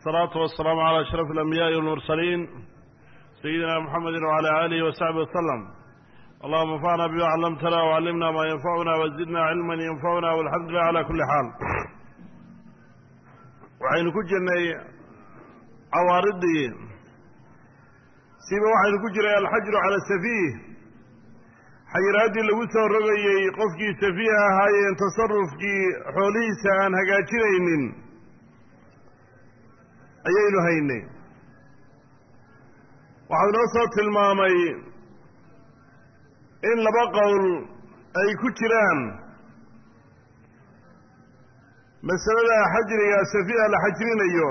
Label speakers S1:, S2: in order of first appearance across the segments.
S1: الصلاة والسلام على أشرف الأنبياء والمرسلين سيدنا محمد وعلى آله وصحبه وسلم اللهم انفعنا بما علمتنا وعلمنا ما ينفعنا وزدنا علما ينفعنا والحمد لله على كل حال waxaynu ku jirnay cawaaridii siba waxaynu ku jiray alxajru cala safiih xayiraaddii lagu soo rogayey qofkii safiih ahaayeen tasarufkii xoolihiisa aan hagaajinaynin ayaynu haynay waxau inoo soo tilmaamay in laba qowl ay ku jiraan masalada xajriga safiiha la xajrinayo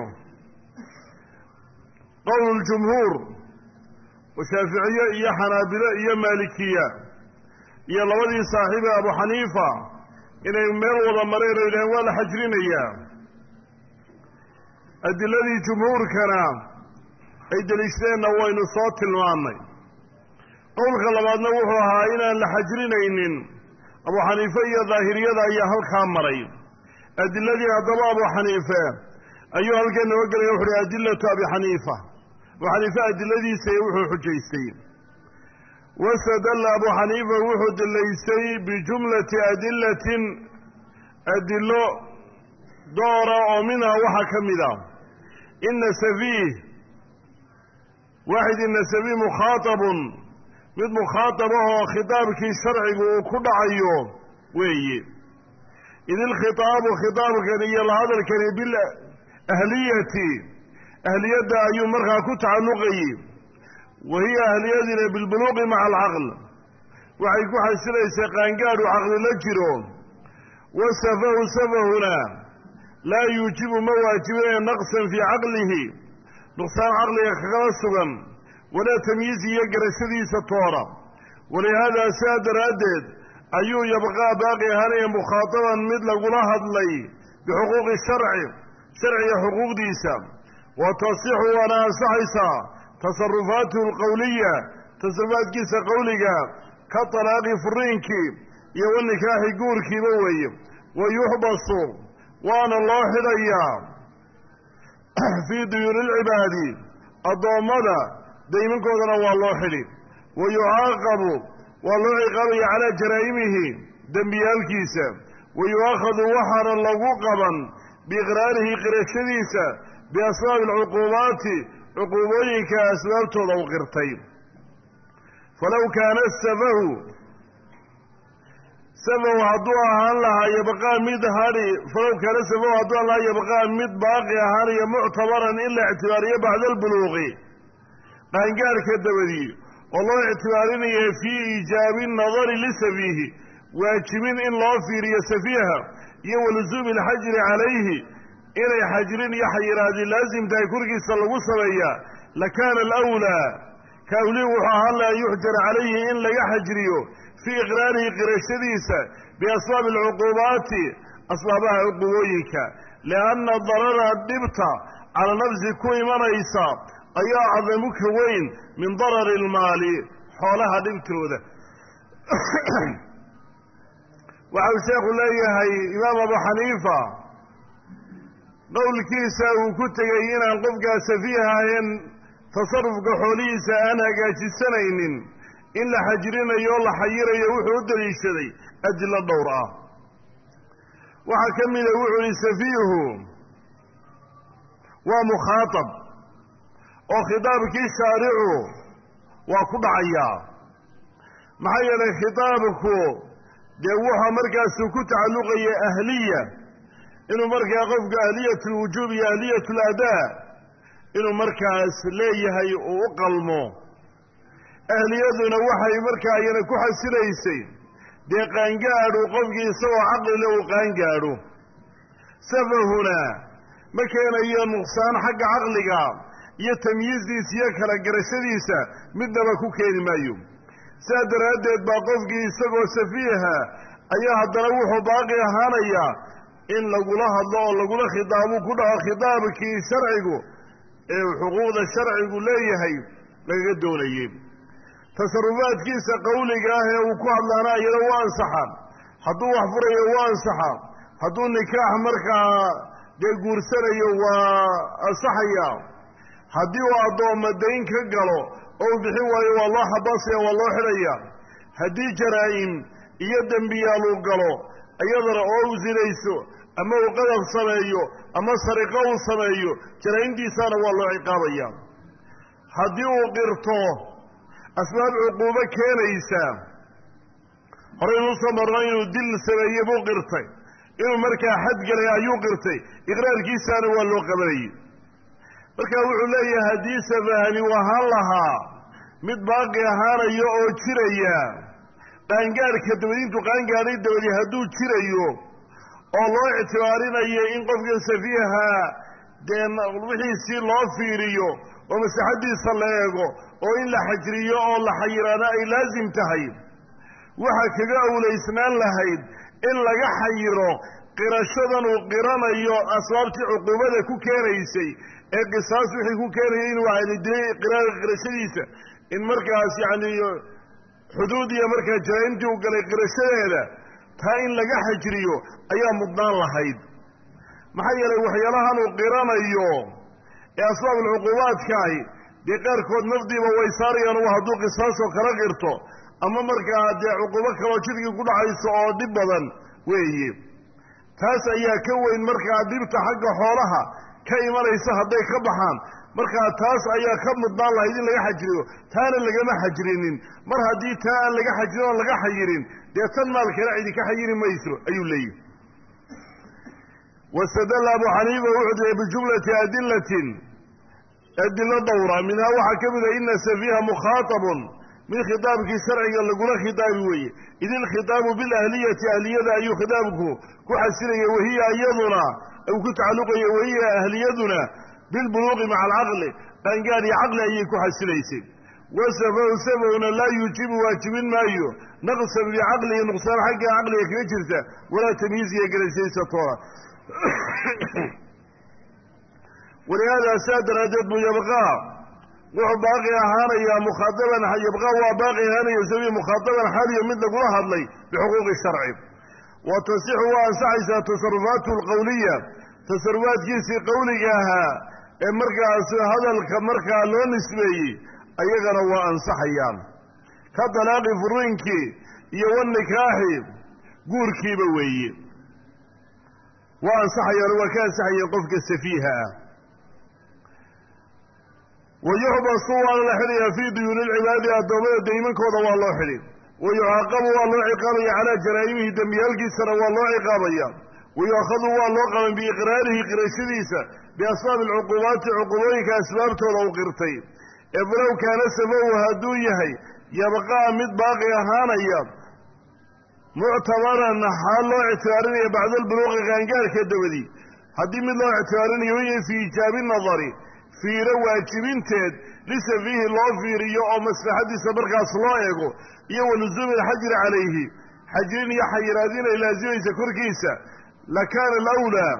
S1: qowl ljumhuur oo shaaficiye iyo xanaabilo iyo maalikiya iyo labadii saaxiibe abu xaniifa inay meel wada mareen oo yidhaheen waa la xajrinayaa adiladii jumhuurkana ay deliishadeenna waynu soo tilmaannay qowlka labaadna wuxuu ahaa inaan la xajrinaynin abu xaniife iyo daahiriyada ayaa halkaa maray. Adiladii haddaba abu xaniife ayuu halkan noo gelaya wuxu uhi adilatu abi xaniifa. Abu xaniife adiladiisa wuxuu xujaystay. Wasadalla abu xaniifa wuxuu dilaysay bijumlati adilatin adilo doora oo minha waxaa ka mid a ina safiih waaxid ina safiih mukhaatabun mid mukhaatab ah oo khitaabkii sharcigu uu ku dhacayo weeye id ilkhitaabu khitaabkani iyo lahadalkani bilahliyati ahliyadda ayuu markaa ku tacalluqayey wa hiya ahliyadina bilbuluuqi maca alcaql waxay ku xasilaysay qaangaadhu caqli la jiro wasafahu safahuna laa yuujibu ma waajibinayo naqsan fii caqlihi. Nuqsaan caqliga kagala sugan walaa tamyiizi iyo garashadiisa toora. Walihaadaa sidaa daraaddeed ayuu yabqaa baaqi ahaanaya mukhaataban mid lagula hadlay bixuquuqi sharci sharciga xuquuqdiisa. Wa tasixu waana ansaxaysaa tasarufaatuhu alqowliya tasarufaadkiisa qowliga ka talaaqi furiinkii iyo wanikaaxi guurkiiba weeye. Wa yuxbasu waana loo xidhayaa fii duyuuni lcibaadi. Addoommada daymankoodana waa loo xidhi wa yucaaqabu waa loo ciqaabaya calaa jaraa'imihi dembiyaalkiisa. Wa yu'akhadu waxaana lagu qaban biiqraarihi qirashadiisa biasbaabi alcuquubaati cuquubooyinka asbaabtooda u qirtay. Falow kaana safahu safahu hadduu ahaan lahaa yabqaa mid hadhi falow kaana safahu hadduu ahaan lahaa yabqaa mid baaqi ahaanaya muctabaran in la ictibaariyo bacda albuluuqi. Qaangaarhka dabadii oo loo ictibaarinaya fii iijaabi nadari lisafiihi waajibin in loo fiiriyo safiiha iyo walusuumi alxajri calayhi inay xajrin iyo xayiraadi laasim tahay korkiisa lagu sameeyaa lakaana alawlaa. Ka awlihi wuxuu ahaan laha an yuxjara calayhi in laga xajriyo fii iqraarihi qirashadiisa biasbaabi alcuquubaati asbaabaha cuqubooyinka lianna darara dhibta cala nafsi ku imanaysa ayaa acdamu ka weyn min darari ilmaali xoolaha dhibtooda. Waxau sheekhu leeyahay imaam abu xaniifa qowlkiisa uu ku tegey inaan qofkaa safiiha ahayn tasarufka xoolihiisa aan hagaajisanaynin in la xajrinayo o la xayirayo wuxuu u daliishaday adilo dhowr ah. Waxaa ka mida wuxuu ihi safiihu waa mukhaatab oo khitaabkii shaaricu waa ku dhacayaa maxaa yeelay khitaabku dee wuxuu markaasuu ku tacalluqaya ahliya inuu markaa qofku ahliyat lwujuub iyo ahliyat ladaa inuu markaas leeyahay uu u qalmo ahliyaduna waxay markaa iyana ku xasilaysay. Dee qaangaadhu qofkii isagoo caqlile uu qaangaadho safahuna ma keenayo nuqsaan xagga caqliga iyo tamyiizdiisa iyo kala garashadiisa midnaba ku keeni maayo. Sidaa daraaddeed baa qofkii isagoo safiiha ayaa haddana wuxuu baaqi ahaanayaa in lagula hadlo oo lagula khitaabuu ku dhaco khitaabkii sharcigu ee xuquuqda sharcigu leeyahay lagaga doonayey tasarufaadkiisa qowliga ah ee uu ku hadlaana iyada u ansaxa hadduu wax furayo u ansaxa hadduu nikaax markaa dee guursanayo waa ansaxaya haddii uu addoomma dayn ka galo oo uu bixin waayo waa loo xabaasaya waa loo xidhaya. Haddii jaraa-im iyo dembiyaal uu galo iyadana oo uu sinayso ama uu qadab sameeyo ama sariqo uu sameeyo jaraa-imtiisaana waa loo ciqaabaya. Haddii uu qirto asbaab cuquubo keenaysa. Horaynu u soo marno inuu dil sameeye buu qirtay. Inuu markaa xad galay ayuu qirtay. Iqraarkiisaana waa loo qabanayay. Markaa wuxuu leeyahay haddii safahani uu ahaan lahaa mid baaqi ahaanayo oo jiraya qaangaadhka dabadi intuu qaangaadhay dabadi hadduu jirayo oo loo ictibaarinayo in qofkan safiiha dee wixiisii loo fiiriyo oo masaxaddiisa la eego oo in la xajriyo oo la xayiraana ay laasim tahay. Waxaa kaga awlaysnaan lahayd in laga xayiro qirashadan uu qiranayo asbaabtii cuquubada ku keenaysay ee qisaas wixii ku keenayay inuu qirashadiisa. In markaas yacni xuduud iyo markaa jaraa-imtii u galay qirashadeeda taa in laga xajriyo ayaa mudnaan lahayd maxaa yeelay waxyaalahan uu qiranayo ee asbaabulcuquubaadkaahi dee qaarkood nafdiiba way saarayaan hadduu qisaasoo kala qirto ama markaa dee cuquubo kaloo jidkii ku dhacayso oo dhib badan weeye. Taas ayaa ka weyn markaa dhibta xagga xoolaha ka imanaysa hadday ka baxaan. Markaa taas ayaa ka mudnaan lahayd in laga xajriyo taana lagama xajrinin. Mar haddii taa aan laga xajrin oon laga xayirin dee tan maalkana cidi ka xayiri mayso ayuu leeyahy wastadalla abu xaniifa wuxuu diray bijumlati adilatin adilo dhowra minhaa waxaa ka mid a ina safiiha mukhaatabun. Mid khitaabkii sharciga lagula khitaabi weeye. Id ilkhitaabu bilahliyati ahliyada ayuu khitaabku ku xasilaya wahiya iyaduna uu ku tacalluqaya wahiya ahliyaduna bilbuluuqi maca alcaqli qaangaad iyo caqli ayay ku xasilaysay wasafahu safahuna laa yuujibu waajibin maayo. Naqsan bicaqlihi nuqsaan xagga caqliga kaga jirta walaa tamyiiz iyo garashaysa walihaada saa daraaddeed buu yabqaa wuxuu baaqi ahaanayaa mukhaadaban yabqaa waa baaqi ahaanaya sabi mukhaadaban xaliyo mid lagula hadlay bixuquuqi sharci. Wa tasixu waa ansaxaysaa tasarufaatu alqowliya tasarufaadkiisii qowliga ahaa ee markaas hadalka markaa loo nisbeeyey ayagana waa ansaxayaan. Ka dalaaqi furiinkii iyo wanikaaxi guurkiiba weeye waa ansaxayaan waa ka ansaxayeen qofka safiiha. Ah wayuxbasu waana la xidhayaa fii duyuuni lcibaadi addoommada daymankooda waa loo xidhi. Wayucaaqabu waa loo ciqaabaya calaa jaraa'imihi dembiyaalkiisana waa loo ciqaabaya. Wayuakhadu waa loo qaban biiqraarihi qirashadiisa biasbaabi alcuquubaati cuqubooyinka asbaabtooda u qirtay. Ee falow kaana safahu hadduu yahay yabqaa mid baaqi ahaanaya muctabaran xaal loo ictibaarinaya bacda albuluuqi qaangaarka dabadi haddii mid loo ictibaarinayo waya fii ijaabi nadari fiiro waajibinteed lisafiihi loo fiiriyo oo maslaxadiisa markaas loo eego iyo wa alxajri calayhi xajrin iyo xayiraadin ay laasimaysa korkiisa lakaana alawlaa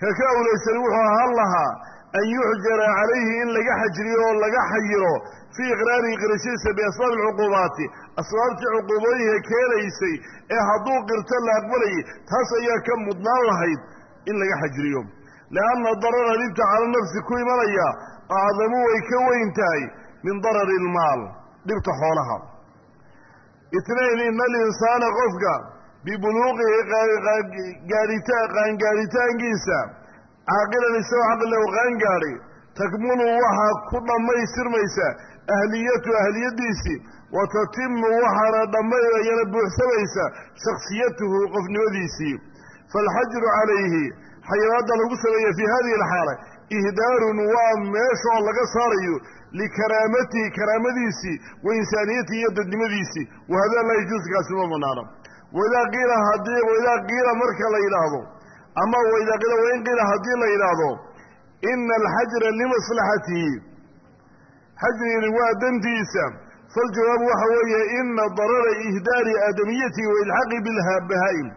S1: ka ka awlaysani wuxuu ahaan lahaa an yuxjara calayhi in laga xajriyo oo laga xayiro fii iqraarihi qirashadiisa biasbaabi alcuquubaati asbaabtii cuquubooyinka keenaysay ee hadduu qirto la aqbalayay taas ayaa ka mudnaan lahayd in laga xajriyo lianna darara dhibta cala nafsi ku imanaya acdamu way ka weyn tahay min darari ilmaal dhibta xoolaha itnayn ina alinsaana qofka bibuluuqihi gaadhita qaangaadhitaankiisa caaqilan isagoo caqlilahu qaangaadhay takmulu waxaa ku dhammaystirmaysa ahliyatu ahliyadiisii wa tatimu waxaana dhammayana buuxsamaysa shaksiyatuhu qofnimadiisii faalxajru calayhi xayiraadda lagu sameeya fii hadihi alxaala ihdaarun waa meesha oo laga saarayo likaraamatihi karaamadiisii wa insaaniyatihi iyo dadnimadiisii wahada laa yajuusu kaasi ma banaano waidaa qiila haddii waidaa qiila marka la yidhaahdo ama waidaa qiila wain qiila haddii la yidhaahdo ina alxajra limaslaxatihi xajrigani waa dantiisa. Faljawaabu waxa weeye ina darara ihdaari aadamiyatihi wa ilxaqi bilbahaa'im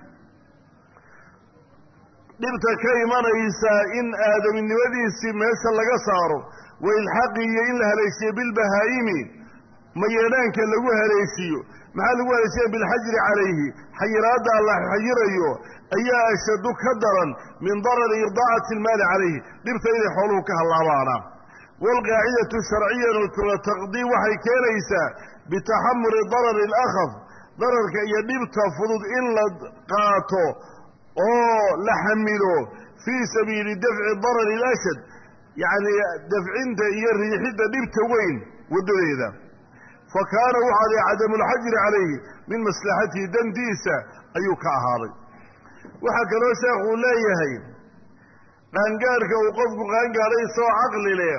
S1: dhibta ka imanaysa in aadaminimadiisii meesha laga saaro wa ilxaqi iyo in la haleeshiyo bilbahaa'imi mayeedhaanka lagu haleeshiyo maxaa lagu haleeshiya bilxajri calayhi. Xayiraaddaa la xayirayo ayaa ashadu ka daran min darari irdaacati ilmaali calayhi. Dhibta inay xooluhu ka hallaabaana. Waalqaacidatu sharciyanu taqdii waxay keenaysaa bitaxamuli darari alakhaf. Dararka iyo dhibta fudud in la qaato oo la xamilo fii sabiili dafci darari alashad yacni dafcinta iyo riixidda dhibta weyn waddadeeda fa kaana waxaa lay cadamulxajri calayhi min maslaxatihi dantiisa ayuu ka ahaaday waxaa kaloo sheekhuu leeyahay qaangaadhka uu qofku qaangaadhay soo caqli leh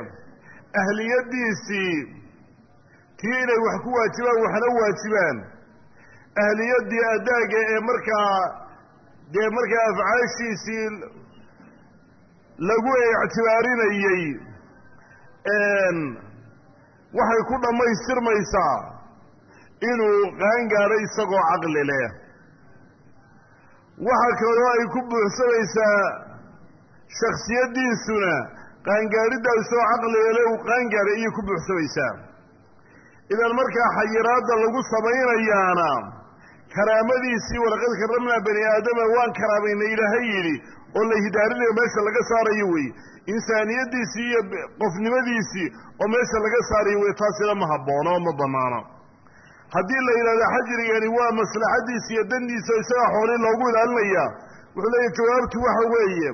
S1: ahliyaddiisii tii inay wax ku waajibaan waxna waajibaan ahliyaddii addaaga ee markaa dee markaa afcaashiisii lagu ictibaarinayey waxay ku dhammaystirmaysaa inuu qaangaadho isagoo caqli leh. Waxaa kaloo ay ku buuxsamaysaa shaksiyaddiisuna qaangaadhiddaa isagoo caqliga leh uu qaangaadhay ayay ku buuxsamaysaa idan markaa xayiraadda lagu samaynayaana karaamadiisii walaqad karramnaa bani aadama waan karaamayna ilaahay yidhi oo la hidaarinayo meesha laga saarayo wey insaaniyaddiisii iyo qofnimadiisii oo meesha laga saarayo wey taasina ma haboono oo ma bannaano haddii la yidhahdo xajrigani waa maslaxaddiisa iyo dandiisa oo isagaa xoolii loogu ilaalinayaa wuxuu leeyahy jawaabtu waxa weeye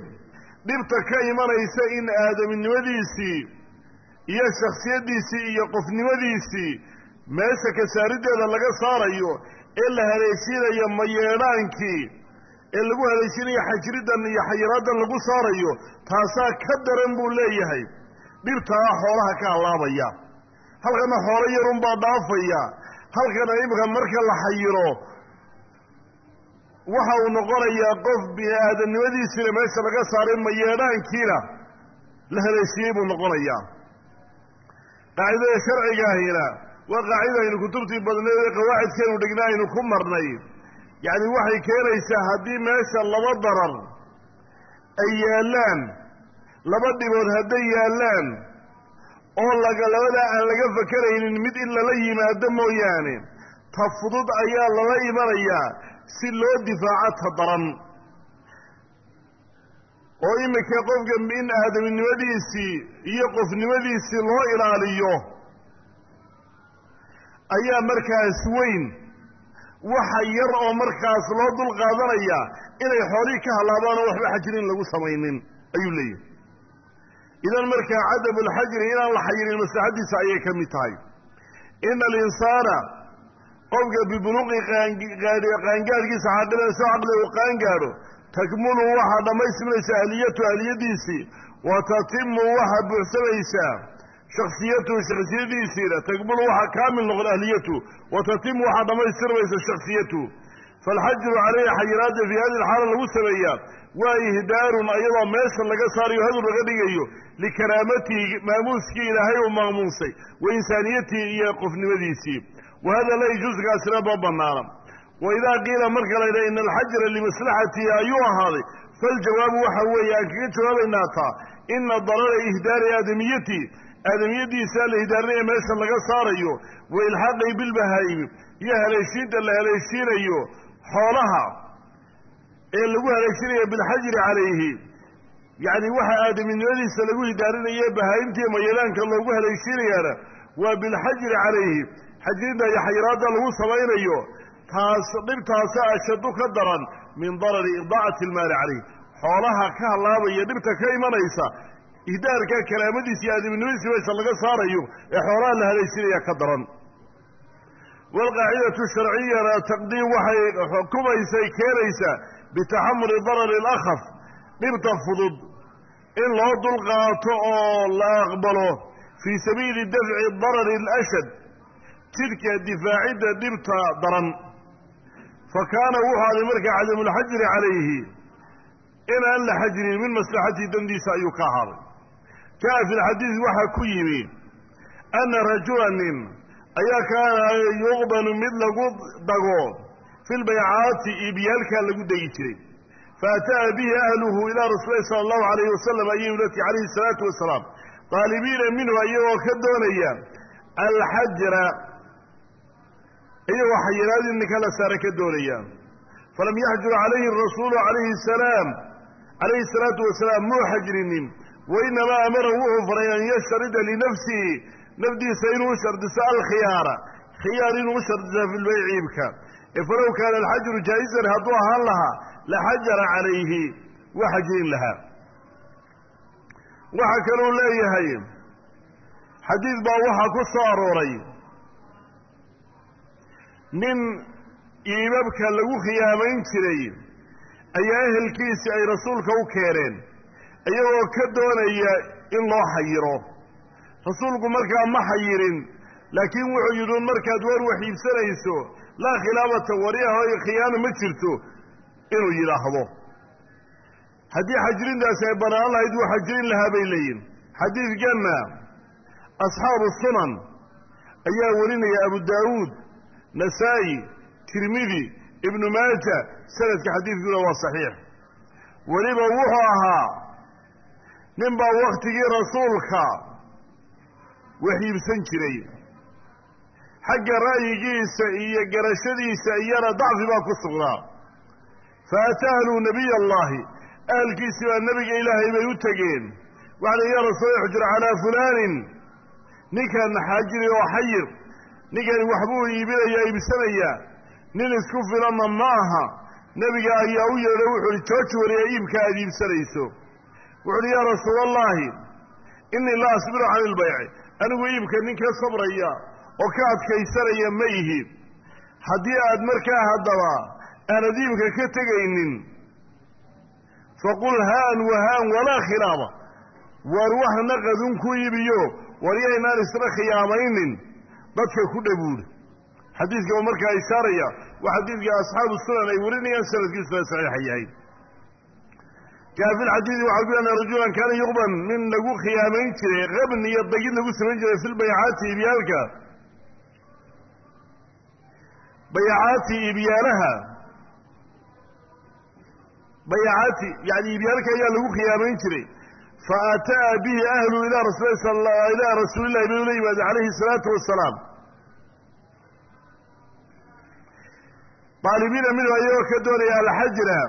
S1: dhibta ka imanaysa in aadaminimadiisii iyo shaksiyaddiisii iyo qofnimadiisii meesha ka saariddeeda laga saarayo ee la haleeshiinayo mayeedhaankii ee lagu haleeshinayo xajridan iyo xayiraaddan lagu saarayo taasaa ka daran buu leeyahay. Dhibtaa xoolaha ka hallaabaya halkana xoolo yarunbaa dhaafaya. Halkana imika marka la xayiro waxa uu noqonayaa qof bini aadamnimadiisiina meesha laga saaray mayeedhaankiina la haleeshiyey buu noqonayaa. Qaacidada sharcigaahina waa qaacida aynu kutubtii badneed ee qawaacidkeenu dhigna aynu ku marnay yacni waxay keenaysaa haddii meesha laba darar ay yaallaan laba dhibood hadday yaallaan oo laga labadaa aan laga fakaraynin mid in lala yimaado mooyaane ta fudud ayaa lala imanayaa si loo difaaco ta daran. Oo iminka qofka in aadaminimadiisii iyo qofnimadiisii loo ilaaliyo ayaa markaas weyn waxa yar oo markaas loo dul qaadanaya inay xoolihii ka hallaabaan oo waxba xajrin lagu samaynin ayuu leeyahay. Idan markaa cadamulxajri inaan la xayirin maslaxaddiisa ayay ka mid tahay. Ina alinsaana qofka bibuluqi qaangaadhkiisa xaqilan soo caqli uu qaangaadho takmulu waxaa dhammaystirmaysa ahliyatu ahliyadiisii wa tatimu waxaa buuxsamaysaa shaksiyatuhu shaksiyadiisiina takmulu waxaa kaamil noqon ahliyatu wa tatimu waxaa dhammaystirmaysa shaksiyatuhu faalxajru calayhi xayiraadda fii hadi lxaala lagu sameeyaa waa ihdaarun ayadoo meesha laga saarayo hadur laga dhigayo likaraamatihi maamuuskii ilaahay uu maamuusay wa insaaniyatihi iyo qofnimadiisii. Wa hada la yajuuskaasina ma banaana wa idaa qiila marka la yidhaha ina alxajra limaslaxatihi ayuu ahaaday. Faljawaabu waxa weeye aan kaga jawaabaynaa taa ina darara ihdaari aadamiyatihi aadamiyadiisa la hidaarinaya meesha laga saarayo wa ilxaaqii bilbahaa'imi iyo haleeshiinta la haleeshiinayo xoolaha ee lagu haleeshinayo bilxajri calayhi. Yacni waxa aadaminimadiisa lagu hidaarinaye bahaa'imtii mayadaanka loogu haleeshinayaana waa bilxajri calayhi. Xajrinta iyo xayiraadda lagu samaynayo taas dhibtaasa ashadu ka daran min darari idaacati ilmaali calayh xoolaha ka hallaabaya dhibta ka imanaysa ihdaarka karaamadiisa iyo aadaminimadiisa meesha laga saarayo ee xoolaha la haleeshinaya ka daran. Waalqaacidatu sharciyana taqdiim waxay xukumaysay keenaysaa bitaxamuli darari alakhaf dhibta fudud in loo dulqaato oo la aqbalo fii sabiili dafci darari alashad jidhka difaacidda dhibta daran. Fa kaana wuxuu aday markaa cadamulxajri calayhi inaan la xajrin min maslaxatihi dandiisa ayuu ka ahaaday jaa fi lxadiid waxaa ku yimi ana rajula nin ayaa kaana yuqbanu mid lagu dago fi lbaycaati iibyaalkaa lagu degi jiray. Faata'a bihi ahluhu ilaa rasuulilahi sala allahu alayhi wasalam ayay ulati calayhi salaatu wasalaam daalibiina minhu iyagoo ka doonaya alxajra iyagoo xayiraad in ninka la saare ka doonaya. Falam yaxjur calayhi rasuulu calayhi salaam calayhi salaatu wasalaam muu xajrinin wainamaa amarahu wuxuu faray an yashtarida linafsihi nafdiisa inuu shardiso alkhiyaara. Khiyaar inuu shardiso fi lbayci iibka ee falow kaana alxajru jaa'isan hadduu ahaan lahaa la xajara calayhi waa xajrin lahaa. Waxaa kaluu leeyahay xadiid baa waxaa ku soo arooray. Nin iibabka lagu khiyaamayn jiray ayaa ehelkiisi ay rasuulka u keeneen iyagoo ka doonaya in loo xayiro rasuulku markaa ma xayirin laakiin wuxuu yidhi un markaad war wax iibsanayso laa khilaafata wariaho khiyaano ma jirto inuu yidhaahdo. Haddii xajrintaasi ay bannaan lahayd wuu xajrin lahaa bay leeyihiin xadiidkanna asxaabu sunan ayaa warinaya abu daawuud nasaa'i tirmidi ibnu maaja sanadka xadiidkuna waa saxiix. Weliba wuxuu ahaa nin baa wakhtigii rasuulka wax iibsan jiray. Xagga ra'yigiisa iyo garashadiisa iyana dacfi baa ku sugnaa. Fa ataa ahlu nabiy allahi ahalkiisii baa nebiga ilaahay bay u tegeen. Waxala ya rasuul ixjur calaa fulaanin ninkan xaajiri oo xayir ninkani waxbuu iibinayaa iibsanayaa. Nin isku filanna ma aha nebiga ayaa u yeedho wuxu uhi jooji wariya iibka aad iibsanayso wuxu uhi yaa rasuula allahi innii la asbiru cani ilbayci. Anigu iibka nin ka sabraya oo ka adkaysanaya ma ihi. Haddii aad markaa haddaba aanad iibka ka tegaynin faqul haan wahaan walaa khilaaba. War wax naqadun ku iibiyo war yaynaan isna khiyaamaynin dadka ku dhabuuri xadiidka markaa ishaaraya waa xadiidka asxaabu sunan ay warinayaan sanadkiisuna saxiixa yahay kaa fi lxadiidi waxaa ku yana rajulan kaana yuqban nin lagu khiyaamayn jiray qabn iyo dagid lagu samayn jiray fi lbaycaati ibyaalka. Bayacaati ibyaalaha. Bayacaati yani ibyaalka ayaa lagu khiyaamayn jiray. Fa ataa bihi ahlu ilaa rasul ilaa rasuulillahi bay ula yimaade calayhi salaatu wasalaam daalibiina minhu ayagoo ka doonaya alxajra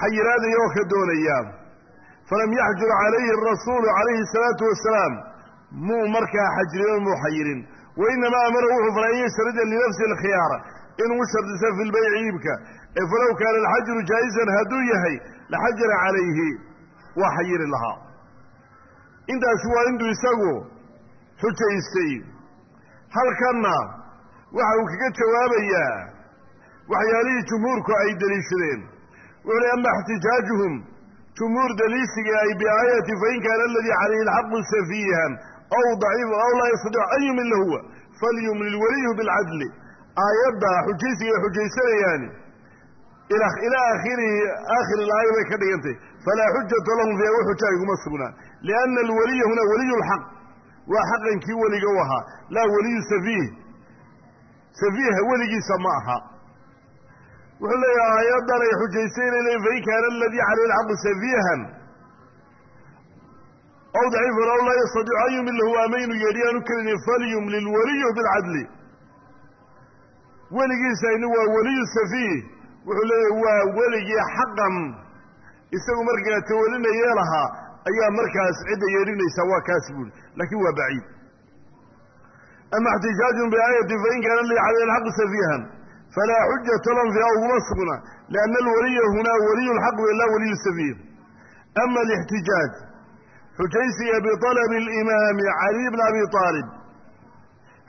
S1: xayiraad ayagoo ka doonaya falam yaxjur calayhi arasuulu calayhi salaatu wasalaam muu markaa xajriyo muu xayirin. Wainamaa amara wuxuu faray an yashtarida linafsi alkhiyaara inuu shardiso fi lbayci iibka ee falow kaana alxajru jaa'isan hadduu yahay laxajara calayhi. Waa xayiri lahaa. Intaasi waa intuu isagu xujaystay. Halkanna waxa uu kaga jawaabayaa waxyaalihii jumhuurku ay deliishadeen wuxu uhi ama ixtijaajuhum jumhuur deliishigii ay biaayati fain kaana aladii calayhi alxaqu safiihan aw daciif aw laa yastadiicu an yumilla huwa falyumlil waliyu bilcadli aayadda xujaysiga ay xujaysanayaani ilaa aakhirihi aakhir ilaaya bay ka dhigantay falaa xujata lahum fiiha wa xuja ayguma sugnaan lianna alwaliya huna waliyu lxaq waa xaqankii weliga u ahaa laa waliyu safiih safiiha weligiisa ma aha wuxuu leeyahay aayaddan ay xujaysaynayn fain kaana aladii calayhi alxaqu safiihan aw daciifan aw laa yastadiicu an yumilahu amaynu yeedhi aanu kelinin falyumlil waliyu bilcadli weligiisayni waa waliyu safiih. Wuxuu leeyahay waa weligii xaqan. Isagu markaa tawalinayee lahaa ayaa markaas cidda yeedhinaysa waa kaas buuri laakiin waa baciid. Ama اxtijaajun biaayati fain kaana li calayhi alxaqu safiihan falaa xujata lahum fiiha uguma sugna lianna alwaliya hunaa waliyu lxaq laa waliyu safiih ama alixtijaaj xujaysiga biطalabi اlimaami cali bna abi aalib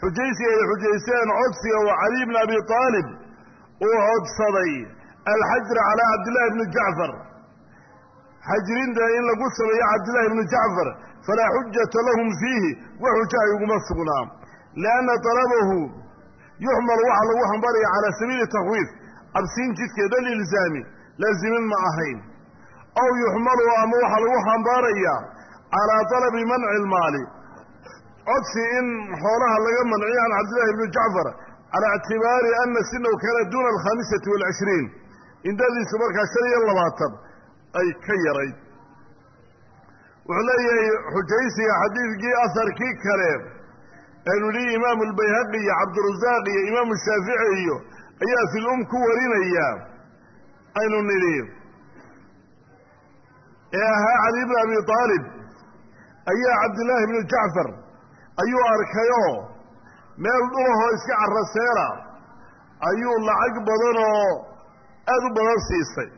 S1: xujaysiga ay xujaysteen codsiga oo cali bna abi aalib uu codsaday alxajra calaa cabdillahi bni jacfar xajrinta in lagu sameeyo cabdillahi bni jacfar falaa xujata lahum fiihi wax xuja ay uguma sugnaa lianna talabahu yuxmalu waxaa lagu xambaaraya calaa sabiili takhwiif cabsiin jidkeed alilzaami laazimin ma ahayn. Aw yuxmalu ama waxaa lagu xambaaraya calaa talabi manci ilmaali codsi in xoolaha laga manciyo can cabdillahi bni jacfar calaa ictibaari ana sinahu kaana duuna alkhamisati waalcishriin. Indadiisu markaa shan iyo labaatan ay ka yarayd wuxuu leeyahay xujaysiga xadiidkii asarkii kale aynu nihi imaamu albayhaqi iyo cabdirasaaq iyo imaamu shaafici iyo ayaa fil um ku warinaya. Aynu nidhi ee ahaa cali bn abi aalib ayaa cabdillaahi bnu jacfar ayuu arkayoo meel dhulahoo iska caraseera ayuu lacag badan oo aada u badan siisay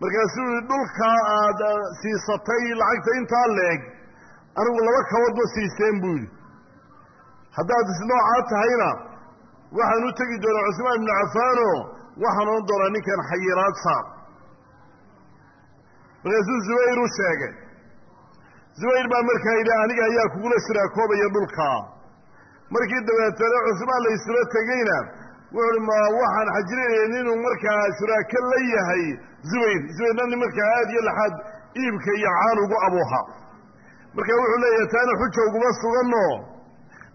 S1: markaasuu yihi dhulkaa aad siisatay lacagta intaa leeg anigu laba kaboodba siiseen buu yidhi haddaad isnoocaa tahayna waxaan u tegi doonaa cusmaan ibnu cafaano waxaan ohan doonaa ninkan xayiraad saar markaasuu zubayr u sheegay. Zubayr baa markaa yidhi aniga ayaa kugula shiraakoobaya dhulkaa markii dabeetana cusmaan la isula tegeyna wuxuuhi ma waxaan xajrinaya inuu markaa shuraako la yahay zubayr. Zubayrna nin markaa aad iyo laxaad iibka iyo caan ugu abuuha. Marka wuxuu leeyahay taana xuja uguma suganno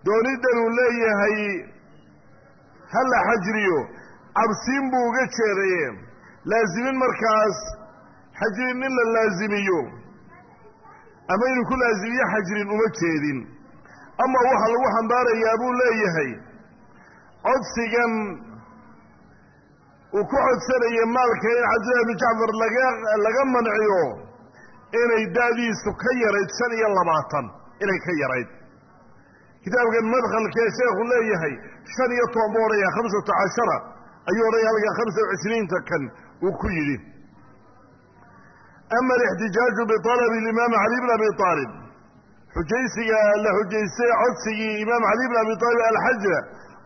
S1: doonidan uu leeyahay ha la xajriyo cabsiin buu uga jeedaye laazimin markaas xajrin in la laazimiyo. Ama inuu ku laazimiyo xajrin uma jeedin. Ama waxaa lagu xambaarayaa buu leeyahay codsigan uu ku codsanaya maalka in cabdillahi bnu jacfar laga laga manciyo inay da'diisu ka yarayd shan iyo labaatan inay ka yarayd kitaabkan madkhalkee sheekhu leeyahay shan iyo toban buu odhaya khamsata cashara ayuu odhaya halkan khamsa cishriinta kan uu ku yidhi. Ama alixtijaaju bialabi imaam cali bn abi aalib xujaysiga la xujaystay codsigii imaam cali bn abi aalib alxajra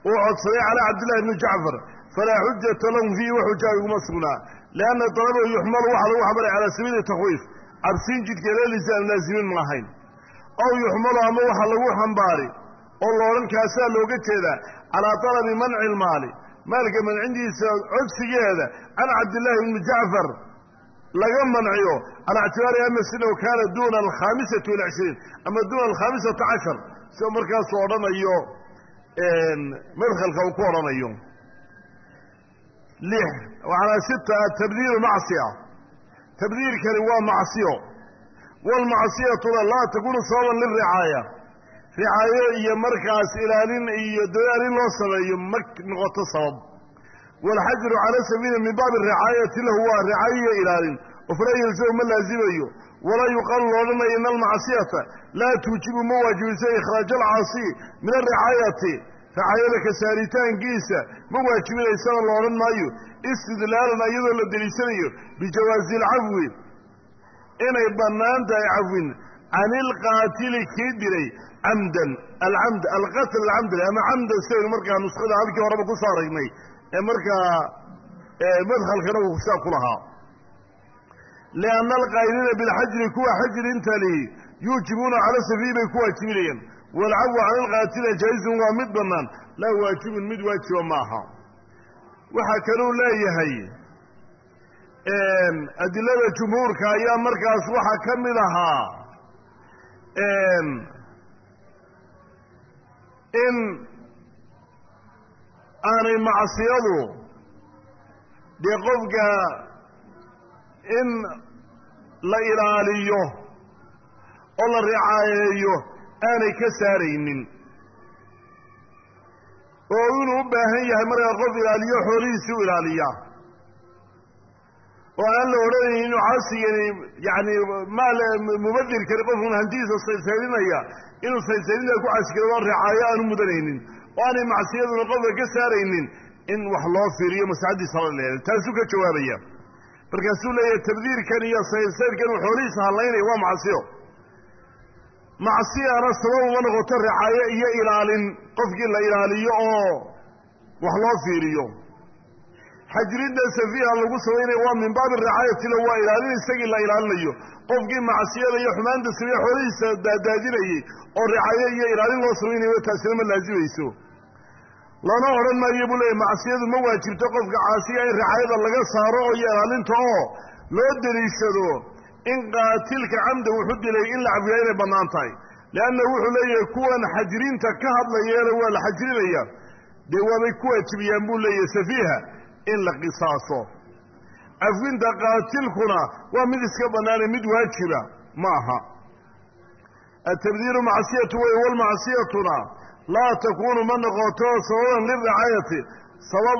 S1: uu codsaday calaa cabdillahi bni jacfar. Falaa xujata lahum fiihi wa xujaa iguma sugnaa. Lianna dalabahu yuxmalu waxaa lagu xambaray calaa sabiili takhwiif cabsiin jidkeeda lisaan laasimin ma ahayn ow yuxmalu ama waxaa lagu xambaari oo loodhan kaasaa looga jeedaa calaa talabi manci ilmaali maalka mancintiisa codsigeeda can cabdillaahi bni jacfar laga manciyo calaa ictibaari ama sinahu kaana duuna alkhaamisati walcishriin ama duuna alkhaamisata cashar. Sidoo markaasuu odhanayo madkhalka uu ku odhanayo. Lix waxaana sita atabdiilu macsiya. Tabdiirkani waa macsiyo. Waalmacsiyatuna laa takunu sababan liricaaya ricaayo iyo markaas ilaalin iyo dadaal in loo sameeyo ma noqoto sabab. waalxajru cala sabiili min baabi ricaayati lahu waa ricaayo iyo ilaalin. oo falaa yelzamu ma laazimayo walaa yuqaalu loodhanayo ina almacsiyata laa tuujibu ma waajibiso ikhraaja alcaasi min alricaayati ricaayada ka saaritaankiisa ma waajibinaysana la odhan maayo istidlaalan iyadoo la deliishanayo bijawaazi alcafwi inay bannaan tahay cafwin can ilqaatili kii dilay camdan alcamd alqatl alcamdli ama camdan sidaynu markaa nuskhada halkii horeba ku soo aragnay ee markaa madkhalkana uu saa ku lahaa lianna alqaa'iliina bilxajri kuwa xajrintali yuujibuuna cala safiih bay ku waajibinayaan waalcafwu can ilqaatila jaa'izun waa mid bannaan laa waajibun mid waajiba ma aha waxaa kaluu leeyahay adilada jumhuurka ayaa markaas waxaa ka mid ahaa in aanay macsiyadu dee qofka in la ilaaliyo oo la ricaayeeyo aanay ka saaraynin. Oo inuu u baahan yahay markaa qof ilaaliyo xoolihiisii u ilaaliyaa oo aan la odhanaynin inuu caasigani yacni maal mubadirkani qofkun hantidiisa saysaylinaya inuu saysaylinta ku caasikado oo ricaayo aanu mudanaynin. Oo aanay macsiyaduna qofka ka saaraynin in wax loo fiiriyo maslaxaddiisa la leeday taasuu ka jawaabaya. Markaasuu leeyahay tabdiirkan iyo saysaydkan uu xoolihiisa hadlaynaya waa macsiyo. Macsiyana sabab uma noqoto ricaayo iyo ilaalin qofkii la ilaaliyo oo wax loo fiiriyo xajridda safiiha lagu samaynaya waa min baabi ricaayati la waa ilaalin isagii la ilaalinayo. Qofkii macsiyada iyo xumaanta sameeye xoolihiisa daadaadinayey oo ricaayo iyo ilaalin loo samaynayo taasina ma laazimayso lana odhan maayo buu leeyahy macsiyadu ma waajibto qofka caasiga in ricaayada laga saaro iyo ilaalinta oo loo deliishado in qaatilka camda wuxu dilay in la cafiyaa inay bannaan tahay. Leanna wuxuu leeyahay kuwan xajrinta ka hadlayeena waa la xajrinaya dee waabay ku waajibiyaan buu leeyahay safiiha in la qisaaso. Cafwinta qaatilkuna waa mid iska bannaane mid waajiba ma aha. Atabdiilu macsiyatu wey walmacsiyatuna laa takuunu ma noqoto sababan liracaayati sabab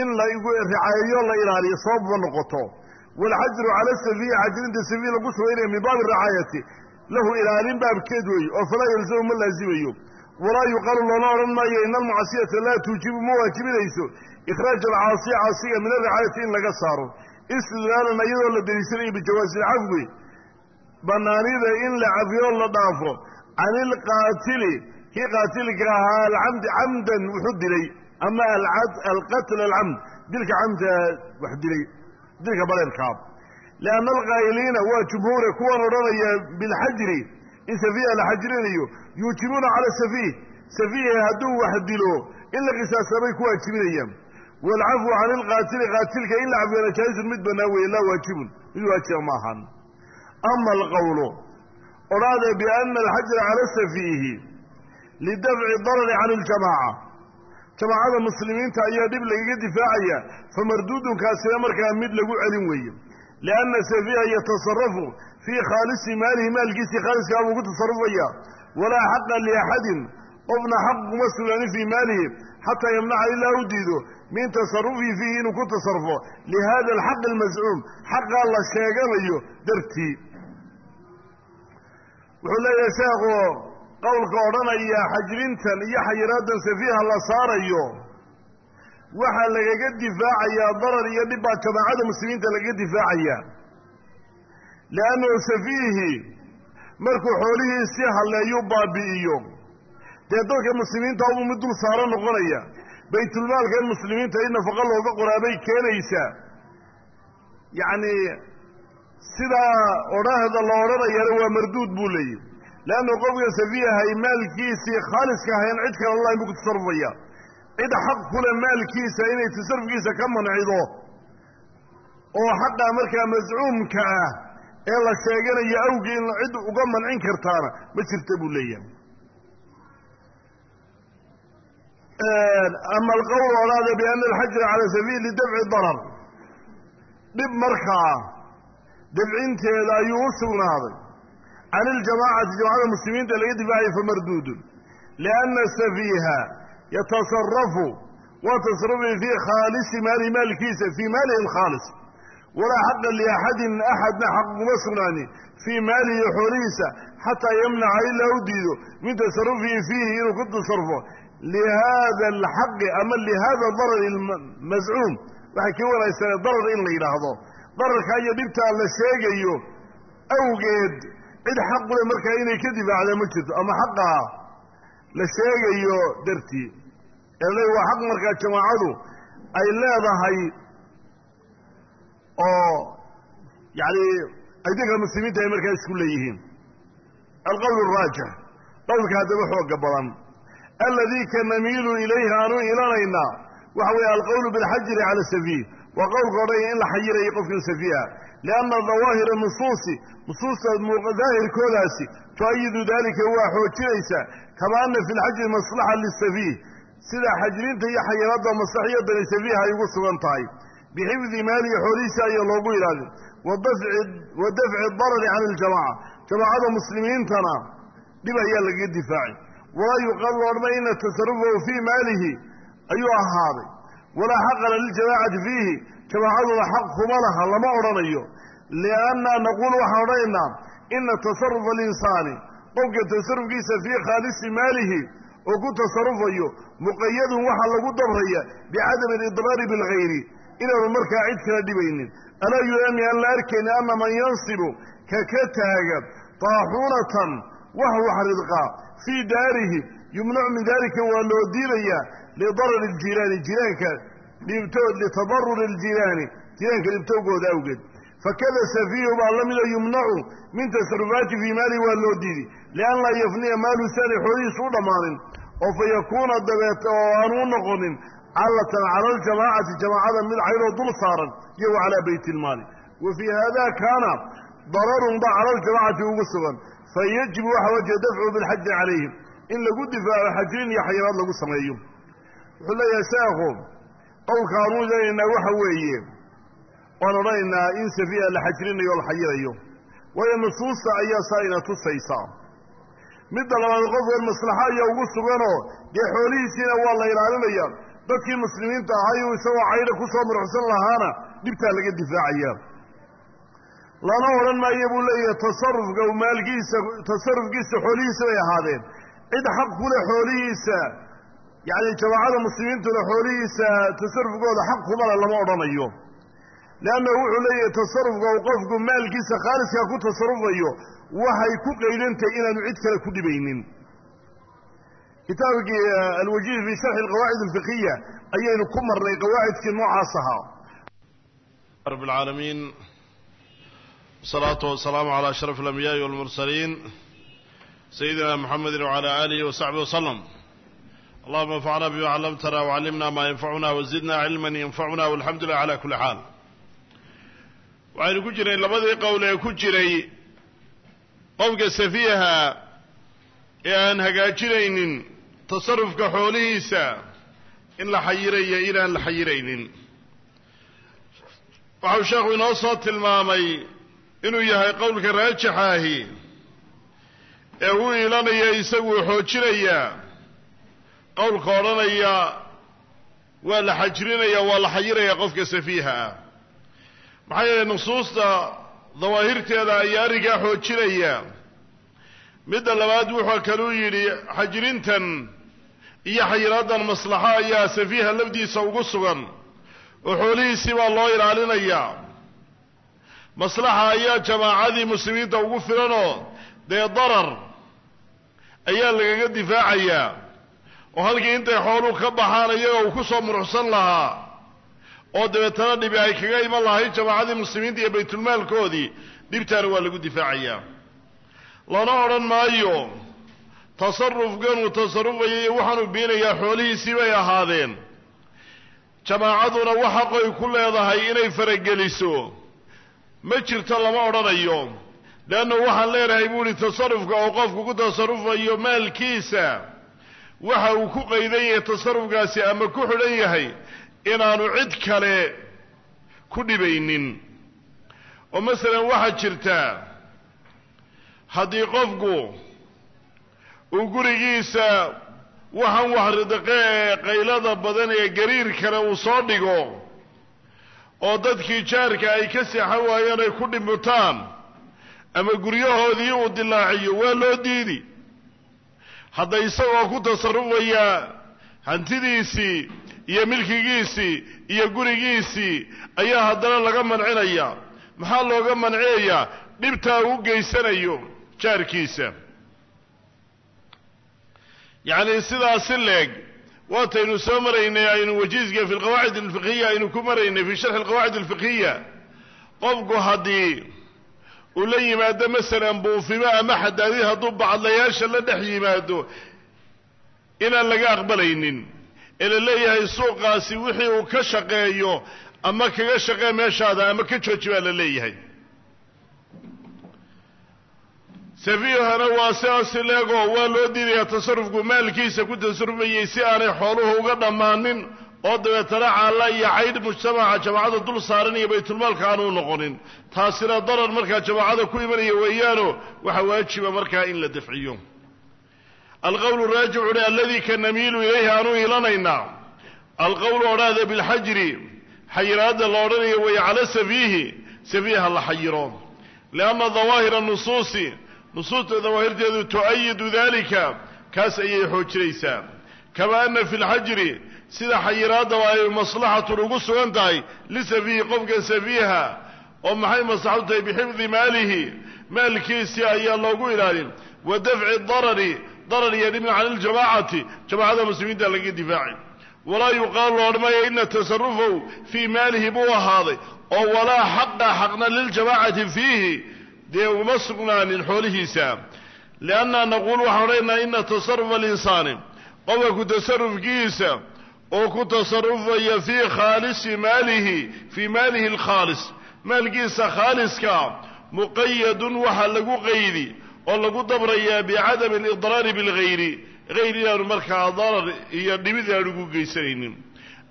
S1: in la ricaayeyo la ilaaliyo sabab ma noqoto. Waalxajru cala safiih xajrinta safiih lagu samaynayo min baabi racaayati lahu ilaalin baabkeed weeye oo falaa yalzamu ma laazimayo walaa yuqaalu loona odhan maayo ina almacsiyata laa tuujibu ma waajibinayso. Ikhraaj alcaasiya caasiga min alricaayati in laga saaro. Istidlaalan iyadoo la deliishanayo bijawaazi ilcafwi banaanida in la cafiyo la dhaafo. Can ilqaatili kii qaatilka ahaa alcamdi camdan wuxuu dilay. Ama alqatl alcamd. Dilka camda wax dilay. Dilka bareerkaa lianna alqaa'iliina waa jumhuure kuwan odhanaya bilxajri in safiiha la xajrinayo yuujibuuna cala safiih. Safiiha hadduu wax dilo in la qisaasamay ku waajibinayaan. Waalcafwu can ilqaatili qaatilka in la cafiyana jaaizun mid bannaan weeye laa waajibun. Mid waajiba ma ahan. Ama alqowlu odhaade biana alxajra cala safiihi lidafci darari can iljamaaca jamaacada muslimiinta ayaa dhib lagaga difaacaya famarduudunkaasina markaa mid lagu celin weeye. Lianna safiiha yatasarafu fii khaalisi maalihi maalkiisii khaaliskaa buu ku tasarufaya walaa xaqa liaxadin qofna xaq kuma sugnaanin fii maalihi xataa yamnaca ilaa u diido min tasarufihi fiihi inuu ku tasarufo lihada alxaqi almascuum xaqaa la sheeganayo dartii wuxuu leeyahay sheekhu qowlka odhanaya xajrintan iyo xayiraadan safiiha la saarayo waxaa lagaga difaacayaa darar iyo dhib baa jamaacada muslimiinta lagaga difaacaya liannahu safiihi markuu xoolihiisii halleeyu baabi'iyo dee dadka muslimiinta ubuu mid dul saaro noqonaya baytulmaalka in muslimiinta in nafaqa looga qoraabay keenaysaa yacni sidaa odhahda la odhanayana waa marduud buu leeyahy leannu qofka safiihay maalkiisii khaaliska ahayn cid kale allahi buu ku tasarufaya cid xaq kule maalkiisa inay tasarufkiisa ka mancido oo xaqa markaa mascuumka ah ee la sheeganayo awgii in cid uga mancin kartaana ma jirta buu leeyahay. Ama alqowl odhaada biana alxajra cala sabiil lidafci darar. Dhib markaa dafcinteeda ayuu u sugnaaday. Can iljamaacati jamacada muslimiinta laga difaacaya famarduudun lianna safiiha yatasarafu tasarufi fii khaalisi maalihi maalkiisa fii maalihi alkhaalis walaa xaqa liaxadin axadna xaq kuma sugnaanin fii maalihi xoolihiisa xataa yamnaca ilaa u diido. Min tasarufihi fiihi inuu ku tasarufo lihada alxaqi ama lihada darari mascuum waxay ka wanaagsanee darar in la yidhaahdo. Dararkaa iyo dhibtaa la sheegayo awgeed cid xaqule markaa inay ka difaacda ma jirto ama xaqaa la sheegayo dartii. Waa xaq markaa jamaacadu ay leedahay oo. Yani dadka muslimiinta ay markaa isku leeyihiin alqowl araajix qowlka haddaba xooga badan alladii ka namiilu ilayhi aanu ilanaynaa waxa weeye alqowlu bilxajri cala safiih waa qowlka odhanaya in la xayirayo qofkan safiiha lianna dawaahira nusuusi nusuusta daahirkoodaasi tu-ayidu dalika waa xoojinaysa kama ana fi lxajri maslaxa lisafiih sida xajrinta iyo xayiraadda maslaxiyadani safiiha ay ugu sugan tahay bixifdi maalihi xoolihiisa ayaa loogu ilaalin wa dafci darari can iljamaca jamaacada muslimiintana dhib ayaa lagaga difaaci walaa yuqaalu odhma ina tasarufahu fii maalihi ayuu ahaaday. Walaa xaqana liljamaacati fiihi jamaacaduna xaq kuma laha lama odhanayo. Lianna naquulu waxaan odhanaynaa ina tasarufa alinsaani qofka tasarufkiisa fii khaalisi maalihi oo ku tasarufayo muqayadun waxaa lagu dabraya bicadami alidraari bilgayri inaanu markaa cid kala dhibaynin. Alaa yurami aan la arkaynin ana man yansibu ka ka taaga taaxuunatan wax wax ridqaa fii daarihi yumnacu min dalika waa loo diidayaa lidarari aljiiraani jiraanka dhibtood litadaruri aljiiraani jiraanka dhibtowgooda awgeed. Fakada safiihu baa la mida yumnacu min tasarufaati fii maalihi waa loo diidi. Lian laa yafniya maalu saani xoolihiisu u dhammaanin oo fa yakuuna dabeet oo aanu u noqonin callatan cala aljamaacati jamaacada mid caynoo dul saaran iyo wa calaa bayt ilmaali wa fii haada kaana dararun ba cala aljamacati ugu sugan. Fa yajibu waxa wajiba dafcu bilxajri calayhim in lagu difaaco xajrin iyo xayiraad lagu sameeyo. Wuxuu leeyahay sheekhu qowlka aanu leeyaynaa waxa weeye waan odhanaynaa in safiiha la xajrinayo o la xayirayo. Waayo nusuusta ayaa saa ina tusaysa midda labaad qofkan maslaxo ayaa ugu suganoo dee xoolihiisiina waa la ilaalinaya dadkii muslimiinta ahayuu isagoo caydha ku soo muruxsan lahaana dhibtaa laga difaacaya. Lana odhan maayo buu leeyahay tasarufka maalkiisa tasarufkiisa xoolihiisa bay ahaadeen. Cid xaq ku leh xoolihiisa yacni jamaacada muslimiintuna xoolihiisa tasarufkooda xaq kumale lama odhanayo. Leannahu wuxuu leeyahay tasarufka uu qofku maalkiisa khaaliskaa ku tasarufayo waxay ku qaydantahy inaanu cid kale ku dhibaynin kitaabkii alwajiih fi sharxi alqawaacid alfiqiya ayaynu ku marnay qawaacidkii noocaas ahaa.
S2: Rab alcaalamiin wasalaatu wasalaamu calaa ashraf alambiyaai walmursaliin. Sayidina muxamedi wcala aalihi wasaxbihi wasalam allahuma anfacna bima callamtana wacallimna maa yanfacuna wazidna cilman yanfacuna walxamdu lilah cala kuli xaal waxaynu ku jiray labadii qowl ee ku jiray qofka safiiha ee aan hagaajinaynin tasarufka xoolihiisa in la xayirayo inaan la xayiraynin. Waxau sheekhu inoo soo tilmaamay inuu yahay qowlka raajixaahi ee u iilanaya isaguu xoojinaya qowlka odhanaya waa la xajirinaya waa la xayiraya qofka safiiha ah. Maxaa yeelay nusuusta dawaahirteeda ayaa arrinkaa xoojinaya. Midda labaad wuxuu kaluu yidhi xajirintan iyo xayiraaddan maslaxo ayaa safiiha lafdiisa ugu sugan. Oo xoolihiisii baa loo ilaalinayaa. Maslaxa ayaa jamaacadii muslimiinta ugu filanoo dee darar ayaa lagaga difaacayaa. Oo halkii intay xooluu ka baxaan iyaga uu ku soo muruxsan lahaa oo dabeetana dhibi ay kaga iman lahayd jamaacadii muslimiinta iyo baytulmaalkoodii dhibtaana waa lagu difaacayaa. Lana odhan maayo tasarufkanuu tasarufaya iyo waxaanuu biinayaa xoolihiisii bay ahaadeen. Jamaacaduna waxa qoy ku leedahay inay farageliso. Ma jirto lama odhanayo. Leanna waxaan leenahay buu ihi tasarufka oo qofku ku tasarufayo maalkiisa waxa uu ku qaydan yahay tasarufkaasi ama ku xidhan yahay inaanu cid kale ku dhibaynin. Oo masalan waxaa jirta haddii qofku uu gurigiisa waxaan waxridaqe ee qaylada badan ee gariir kale uu soo dhigo oo dadkii jaarka ay ka seexan waayeen ay ku dhimutaan ama guryahoodii uu dilaaciyo waa loo diidi. Hadda isagoo ku tasarufaya hantidiisii iyo milkigiisii iyo gurigiisii ayaa haddana laga mancinaya maxaa looga mancinayaa dhibtaa uu geysanayo jaarkiisa yacni sidaasi leeg waataynu soo maraynay aynu wajiiska fi lqawaacid alfiqhiya aynu ku maraynay fi sharxi alqawaacid alfiqhiya. Qofku haddii uu la yimaado masalan buufimo ama xadaadid hadduu bacadlayaasha la dhex yimaado inaan laga aqbalaynin ee la leeyahay suuqaasi wixii uu ka shaqeeyo ama kaga shaqee meeshaada ama ka jooji baa la leeyahay safiihana waa sidaasi leegoo waa loo diidayaa tasarufku maalkiisa ku tasarufayay si aanay xooluhu uga dhammaanin oo dabeetana caalla iyo caydh mujtamaca jamaacada dul saaran iyo baytulmaalka aanuu noqonin. Taasina darar markaa jamaacada ku imanaya weeyaano waxaa waajiba markaa in la dafciyo alqowlu raajicuni aladii ka namiilu ilayhi aanu ilanaynaa. Alqowlu odhaahda bilxajri xayiraadda la odhanayo way cala safiihi safiiha la xayiro. Lianna dawaahira nusuusi nusuusta dawaahirteedu tu'ayidu dalika kaas ayay xoojinaysaa. Kama ana fi lxajri sida xayiraadaba ay maslaxatun ugu sugan tahay lisafiihi qofka safiiha oo maxay maslaxadu tahay bixifdi maalihi maalkiisii ayaa loogu ilaalin. Wa dafci darari darar iyo dhibna cani ljamaacati jamaacada muslimiinta laga difaaci. Walaa yuqaalu lo odhan ina tasarufahu fii maalihi buu ahaaday oo walaa xaqa xaqna liljamaacati fiihi dee uma sugnaanin xoolihiisa. Lianna naquul waxaan odhanaynaa ina tasarufa alinsaani qofka ku tasarufkiisa oo ku tasarufaya fii khaalisi maalihi fii maalihi alkhaalis. Maalkiisa khaaliska muqayadun waxaa lagu qaydi oo lagu dabrayaa bicadami alidraari bilgayri hayr inaanu markaa darar iyo dhibid aanu ugu geysanaynin.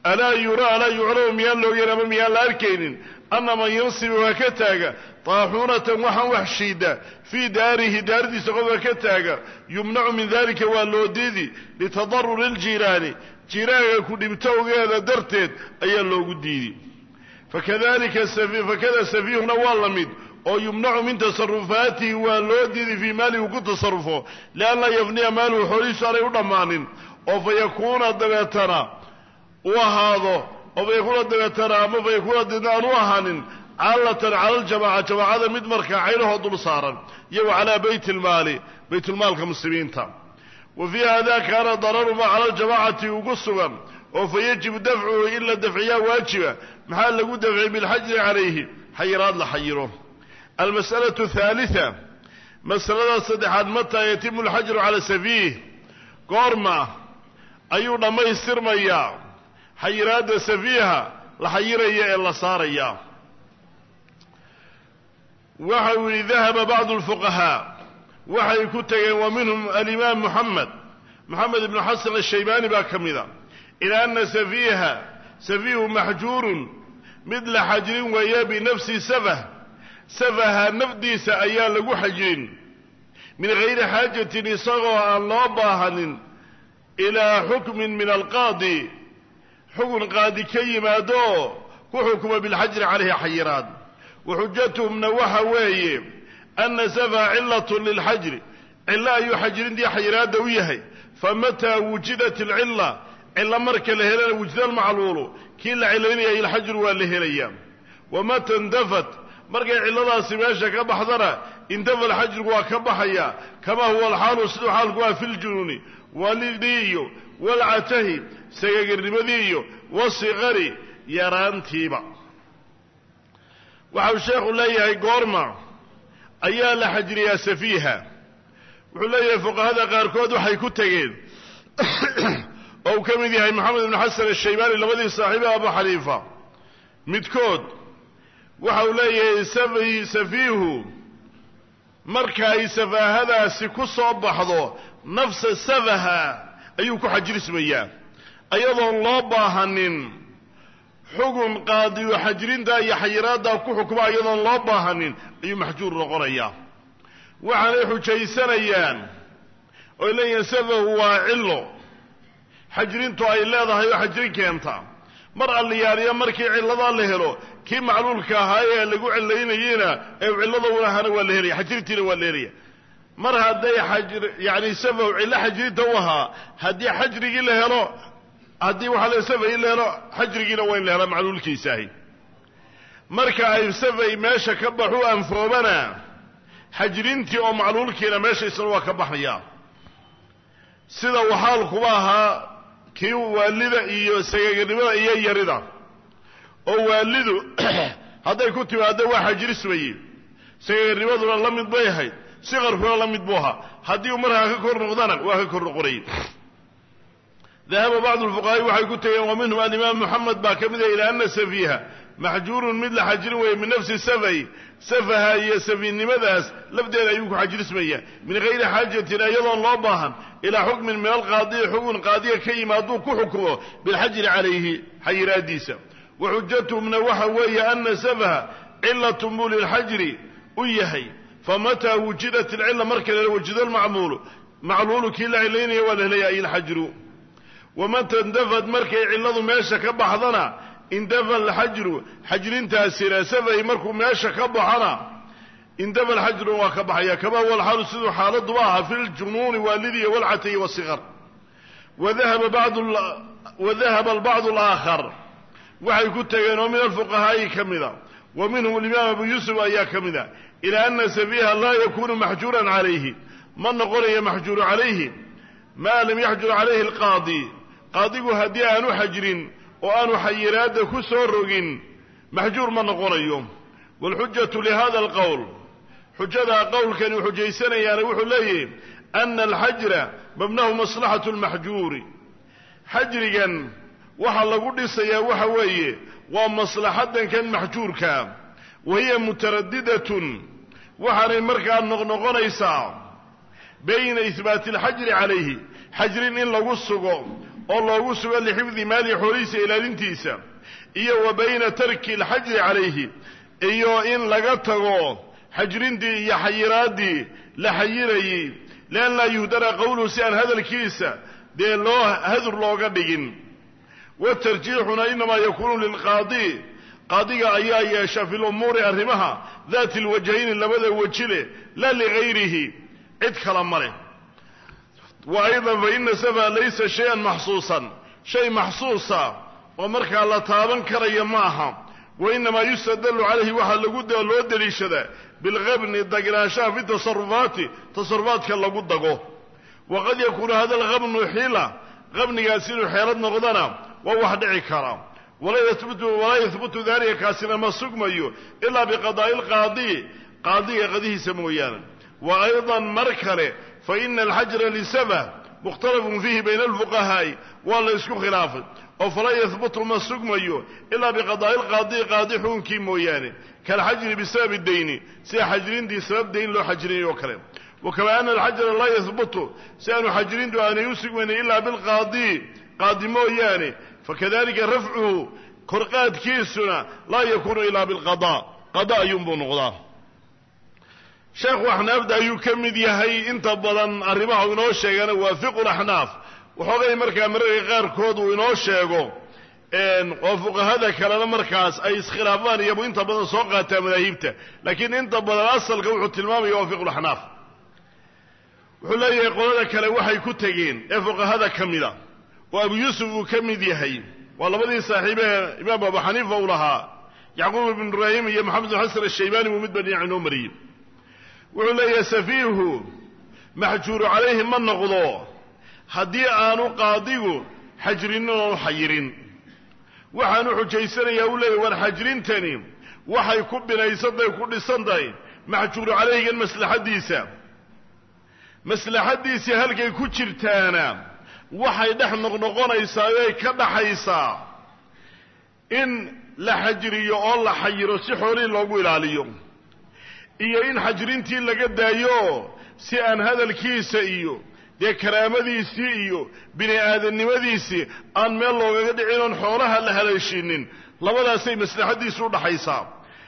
S2: Alaa yuraa alaa yuclamu miyaan loogeyn ama miyaan la arkaynin ana man yansibu waa ka taaga taaxuunatan waxaan wax shiida fii daarihi daardiisa qofka ka taaga yumnacu min dalika waa loo diidi litadaruri ljiiraani jiiraanka ku dhibtowgeeda darteed ayaa loogu diidi fakada safiihuna waa la mid oo yumnacu min tasarufaatihi waa loo diidi fii maalihi ku tasarufo lianlaa yafniya maaluhu xoolihiisu aanay u dhammaanin oo fa yakuuna dabeetana u ahaado oo fa yakuuna dabeetana ama fa yakuuna deedna aan u ahaanin caalatan cala aljamaca jamaacada mid markaa caynahoo dul saaran iyo wa calaa bayt lmaali baytulmaalka muslimiinta. Wa fii hada kaana dararuma cala aljamacati ugu sugan oo fa yajibu dafcuhu in la dafciyaa waajiba maxaa lagu dafciyay bilxajri calayhi? Xayiraad la xayiro. Almas'alatu athaalitha masalada saddexaad mataa yatimu alxajru cala safiih? Goorma ayuu dhammaystirmayaa xayiraadda safiiha la xayiraya ee la saaraya. Waxa uu dahaba bacdu alfuqahaa waxay ku tegeen wa minhum alimaam moxamed moxamed ibnu xasan ashaybaani baa ka mida ilaa ana safiiha safiihu maxjuurun mid la xajrin weeye binafsi safah. Safaha nafdiisa ayaa lagu xajrin min gayri xaajatin isagoo aan loo baahanin ilaa xukmin min alqaadi xukun qaadi ka yimaado ku xukuma bilxajri calayhi xayiraad. Waxujatuhumna waxa weeye ana safaha cilatun lilxajri cilo ayuu xajrintii xayiraadda u yahay. Famataa wujidat alcila cilo marka la helana wujida almacluulu kii la cilaynaya ilxajru waa la helaya wamata indafat markay cilladaasi meesha ka baxdana indafa alxajrigu waa ka baxaya kama huwa alxaalu siduu xaalku waa fi walidii iyo walcatahi sagagirnimadii iyo wasikari yaraantiiba. Waxau sheekhu leeyahay goorma ayaa la xajriyaa safiiha. Wuxuu leeyahay fuqahada qaarkood waxay ku tegeen oo uu ka mid yahay moxamed ibnu xasan ashaybaani labadii saaxiiba abu xaniifa. Midkood waxa uu leeyahay safi safiihu marka ay safaahadaasi ku soo baxdo nafsa safaha ayuu ku xajrismayaa ayadoon loo baahanin xugun qaadiyu xajrinta iyo xayiraaddaa ku xukma iyadoon loo baahanin ayuu maxjuur noqonayaa. Waxaanay xujaysanayaan oy leeyihiin safahu waa cillo. Xajrintu ay leedahay oo xajrin keenta. Mar alliyaariya markii cilladaa la helo kii macluulka ahaa ee lagu cilaynayeyna ee cillada u ahaana waa la helaya xajrintiina waa la helaya mar hadday yani safahu cillo xajrinta u ahaa haddii xajrigii la helo haddii waxaa le safay la helo xajrigiina waa in la hela macluulkiisaahi marka ay safay meesha ka baxu anfoobana xajrintii oo macluulkiina meesha waa ka baxaya. Sida uu xaalkuba ahaa kii waalida iyo sagaganimada iyo yarida. Oo waalidu hadday ku timaado waa xajrismaye sagaganimaduna la mid bay ahayd siqarkuna la mid buu ahaa. Haddii uu ka kor noqdana waa ka kor noqonayay. Dahaba bacdu lfuqahaai waxay ku tegeen wa minhum alimaam moxamed baa ka mida ilaa ana safiiha. Maxjuurun mid la xajirin weeye min nafsi safay safaha iyo safiinnimadaas lafdeeda ayuu ku xajirismaya min gayri xaajatin iyadoon loo baahan ilaa xukmin min alqaadiyi xukun qaadiga ka yimaaduu ku xukumo bilxajri calayhi xayiraadiisa. Wa xujatuhumna waxa weeye ana safaha cilatun buu lilxajri u yahay famataa wujidat ilcila marka la wajido lmacmuulu macluulu kii la cilaynaya waa la helaya ay ilxajru wamata indafad markay cilladu meesha ka baxdana indafa alxajru xajrintaasina safay markuu meesha ka baxana indafa alxajru waa ka baxaya kama huwa alxaalu siduu xaaladuba ahaa fi ljunuuni waalidiya walcatayi wasikar wadahaba albacdu alaakhar waxay ku tegeen oo min alfuqahaa'i ka mida wa minhum alimaam abu yuusuf ayaa ka mida ilaa ana safiiha laa yakunu maxjuuran calayhi ma noqonayo maxjuuru calayhi maa lam yaxjur calayhi alqaadi. Qaadigu haddii aanu xajrin oo aanu xayiraadda ku soo rogin maxjuur ma noqonayo. Waalxujatu lihada alqowl xujada qowlkani xujaysanayaana wuxuu leeyahy ana alxajra mabnahu maslaxatu lmaxjuuri xajrigan waxa lagu dhisayaa waxa weeye waa maslaxadan kan maxjuurka wa hiya mutaradidatun waxaanay markaa noqnoqonaysaa bayna ihbaati alxajri calayhi xajrin in lagu sugo oo loogu sugo lixifdi maali xoolihiisa ilaalintiisa iyo wa bayna tarki alxajri calayhi iyo in laga tago xajrintii iyo xayiraaddii la xayirayey lian laa yuhdara qowluhu si aan hadalkiisa dee loo hadur looga dhigin. Watarjiixuna inamaa yakuunu lilqaadi qaadiga ayaa yeesha fi lumuuri arrimaha daati lwajhayni labada weji leh laa ligayrihi cid kala ma leh wa aydan fa ina safa laysa shay-an maxsuusan. Shay maxsuusa oo markaa la taaban karaya ma aha. Wa inamaa yustadallu calayhi waxaa lagu loo deliishadaa bilqabni dagnaanshaha fi tasarufaati tasarufaadka lagu dago. Waqad yakuunu hada alqabnu xila qabnigaasi inuu xeelad noqdana waa wax dhici kara walaa yahbutu dalika kaasina ma sugmayo ilaa biqadaa'i lqaadi qaadiga qadihiisa mooyaane. Wa aydan mar kale fa ina alxajra lisaba mukhtalafun fiihi bayna alfuqahaa'i waa la isku khilaafay. Oo falaa yahbutu ma sugmayo ilaa biqadaa'i lqaadi qaadi xukunkii mooyaane. Kalxajri bisababi dayni sida xajrintii sabab dayn loo xajrinay oo kale. Wakama ana alxajra laa yahbutu si aanu xajrintu aanay u sugmaynin ilaa bilqaadi qaadi mooyaane fakadalika rafcuhu korqaadkiisuna laa yakuunu ilaa bilqada qada ayuunbuu noqdaa sheekhu axnaafda ayuu ka mid yahay inta badan arrimaha inoo sheegana waa fiqu laxnaaf waxoogay markaa mararka qaarkood uu inoo sheego oo fuqahada kalena markaas ay iskhilaafaan iyabu inta badan soo qaataa madaahibta laakiin inta badan asalka wuxuu tilmaamaya waa fiqu laxnaaf wuxuu leeyahay qolada kale waxay ku tegeen ee fuqahada oo abu yuusuf uu ka mid yahay. Waa labadii saaxiibee imaam abu xaniifa uu lahaa. Yacquub ibnu ibraahim iyo maxamed bin xasan ashaybaani buu midba dhinac inoo mariyey. Wuxuu leeyahay safiihu maxjuuru calayhi ma noqdo. Haddii aanu qaadigu xajrinin oonu xayirin. Waxaanu xujaysanayaa uu leeyahy war xajrintani waxay ku binaysantahay ku dhisantahay maxjuuru calayhigan maslaxaddiisa. Maslaxaddiisii halkay ku jirtaana waxay dhex noqnoqonaysaa ay ka dhaxaysaa in la xajriyo oo la xayiro si xoolihii loogu ilaaliyo. Iyo in xajrintii laga daayo si aan hadalkiisa iyo dee karaamadiisii iyo bini aadamnimadiisii aan meel loogaga dhicin oon xoolaha la haleeshinin labadaasay maslaxaddiisu u dhaxaysaa.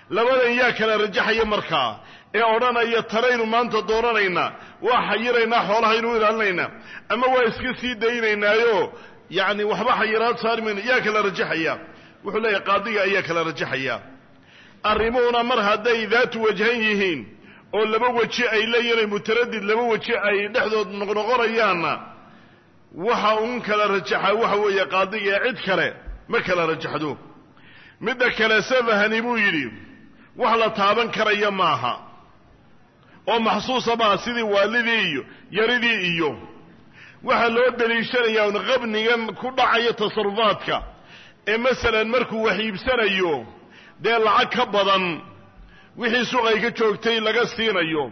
S2: Labadan yaa kala rajaxaya markaa ee odhanaya talaynu maanta dooranaynaa waa xayiraynaa xoolahaynu ilaalinaynaa ama waa iska sii daynaynaayo yacni waxba xayiraad saari mayna yaa kala rajaxaya. Wuxuu leeyahay qaadiga ayaa kala rajaxaya. Arrimuhuna mar hadday daatu wajhan yihiin oo laba weji ay leeyihiin mutaradid laba weji ay dhexdood noqnoqonayaanna waxa un kala rajaxaa waxa weeye qaadiga ee cid kale ma kala rajaxdo. Midda kale safahani buu yidhi wax la taaban karaya maaha oo maxsuusa maaha sidii waalidii iyo yaridii iyo. Waxaa loo daliishanayaa un qabnigan ku dhacaya tasarufaadka ee masalan markuu wax iibsanayo dee lacag ka badan wixii suuqay ka joogtay laga siinayo.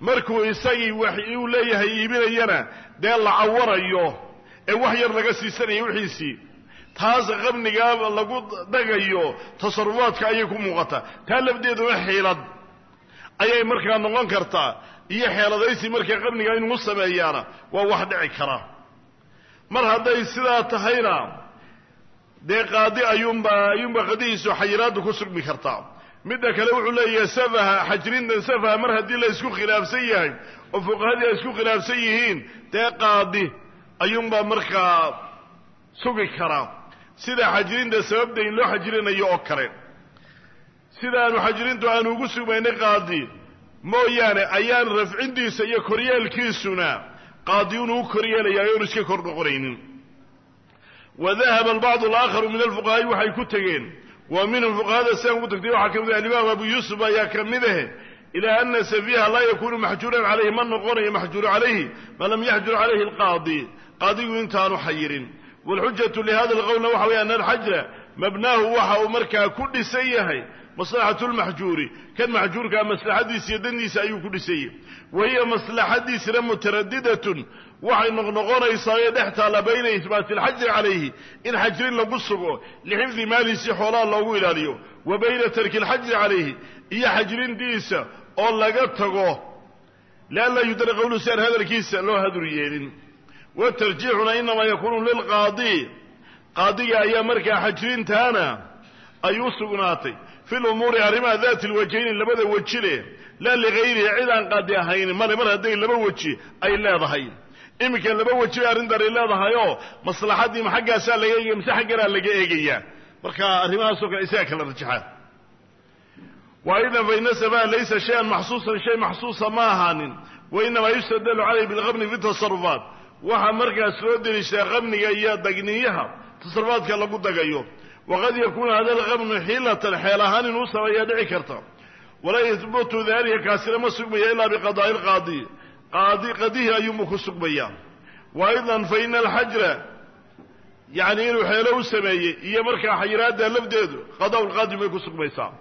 S2: Markuu isagii wax uu leeyahay iibinayana dee la cawarayo ee wax yar laga siisanayo wixiisii taas qabnigaa lagu dhagayo tasarufaadka ayay ku muuqataa taa lafdeeduna xiilad ayay markaa noqon kartaa iyo xeeladaysi markaa qabnigaa inugu sameeyaana waa wax dhici kara. Mar hadday sidaa tahayna dee qaadi ayuunbaa ayuunbaa qadihiisu xayiraaddu ku sugmi kartaa midda kale wuxuu leeyahay safaha xajrintan safaha mar haddii la isku khilaafsan yahay oo fuqahadii ay isku khilaafsan yihiin dee qaadi ayuunbaa markaa sugi karaa sida xajrinta sababda in loo xajrinayo oo kale sidaanu xajrintu aanu ugu sugmaynay qaadi. Mooyaane ayaan rafcintiisa iyo koryeelkiisuna qaadi unuu u koryeelayaa iska kor noqonaynin. Wa dahaba albacdu alaakharu min alfuqahaa'i waxay ku tegeen wa minhum fuqahada siaan ugu tagtay waxaa ka mid ah alimaam abu yuusuf ayaa ka mid ahe ilaa ana safiiha laa yakuunu maxjuuran calayhi ma noqonayo maxjuur calayhi ma lam yaxjur calayhi alqaadi. Qaadigu intaanu xayirin. Waalxujatu lihada alqowlna waxa weeye ana alxajra mabnaahu waxa uu markaa ku dhisan yahay maslaxatu lmaxjuuri kan maxjuurkaa ah, maslaxadiisa iyo dandiisa ayuu ku dhisayey wa hiya maslaxadiisina mutaradidatun waxay noqnoqonaysaa ee dhex taalla bayna ihbaati alxajri calayhi in xajrin lagu sugo lixifdi maaliisi xoolaha loogu ilaaliyo. Wa bayna tarki alxajri calayhi iyo xajrintiisa oo laga tago. Lianla yudara qowlu saan hadalkiisa loo hadur yeelin. Watarjiixuna inamaa yakuunu lilqaadi qaadiga ayaa markaa xajrintaana ay u sugnaatay fi lumuuri arrimaha daati lwajhayni labada weji leh laa ligayrihi cid aan qaadi ahayn. Male mar hadday laba weji ay leedahay. Iminkan laba weji bay arrintaani leedahayoo maslaxadiima xaggaasaa laga eegaya mise xagganaa laga eegayaa marka arrimahaasoo kale isaga kala rajaxaan. Waidan faina laysa shayan maxsuusan shay maxsuusa ma ahaanin. Wainamaa yustadalu calayh bilqamni fi tasarufaat waxaa markaas loo deliishaa qamniga iyo dagniyaha tasarufaadka lagu dagayo waqad yakuunu hada alqamnu xilatan xeel ahaan inuu sameeyaa dhici karta walaa yadbutu daalika kaasina ma sugmaya ilaa biqadaa'i lqaadi qaadi qadihi ayuunbuu ku sugmayaa wa aidan fa ina alxajra yacni inuu xeelo u sameeyey iyo markaa xayiraadda lafdeedu qadaa'u lqaadim bay ku sugmaysaa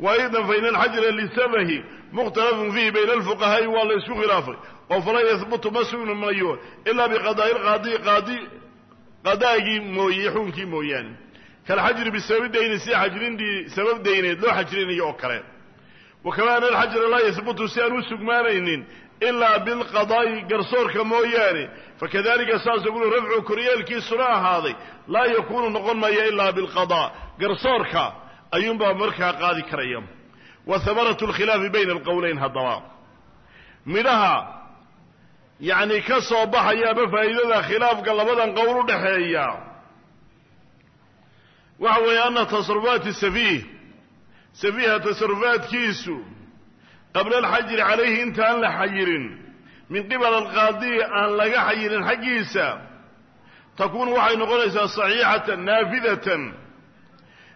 S2: wa aidan fa ina alxajra lisabahi mukhtalafun fiihi bayna alfuqahaa'i waa la isku khilaafay oo falaa yahbutu ma sugni mayo ilaa biqadaa'i kalxajri bisababi dayni sida xajrintii sabab dayneed loo xajrinayo oo kale. Wa kamaa ana alxajra laa yahbutu si aan u sugmaanaynin ilaa bilqadaa'i garsoorka mooyaane. Fakadalika saasoo guli rafcu koryaalkiisuna ahaaday. Laa yakuunu noqon maaya ilaa bilqadaa garsoorka ayuunbaa markaa qaadi karaya. Wa hamaratu alkhilaafi bayna alqowleyn haddaba. Midhaha yacni ka soo baxaya baxayaaba faa'iidada khilaafka labadan qowl u dhaxeeya waxa weeye ana tasarufaati safiih safiiha tasarufaadkiisu qabla alxajri calayhi intaan la xayirin min qibal alqaadiyi aan laga xayirin xaggiisa takuunu waxay noqonaysaa saxiixatan naafidatan.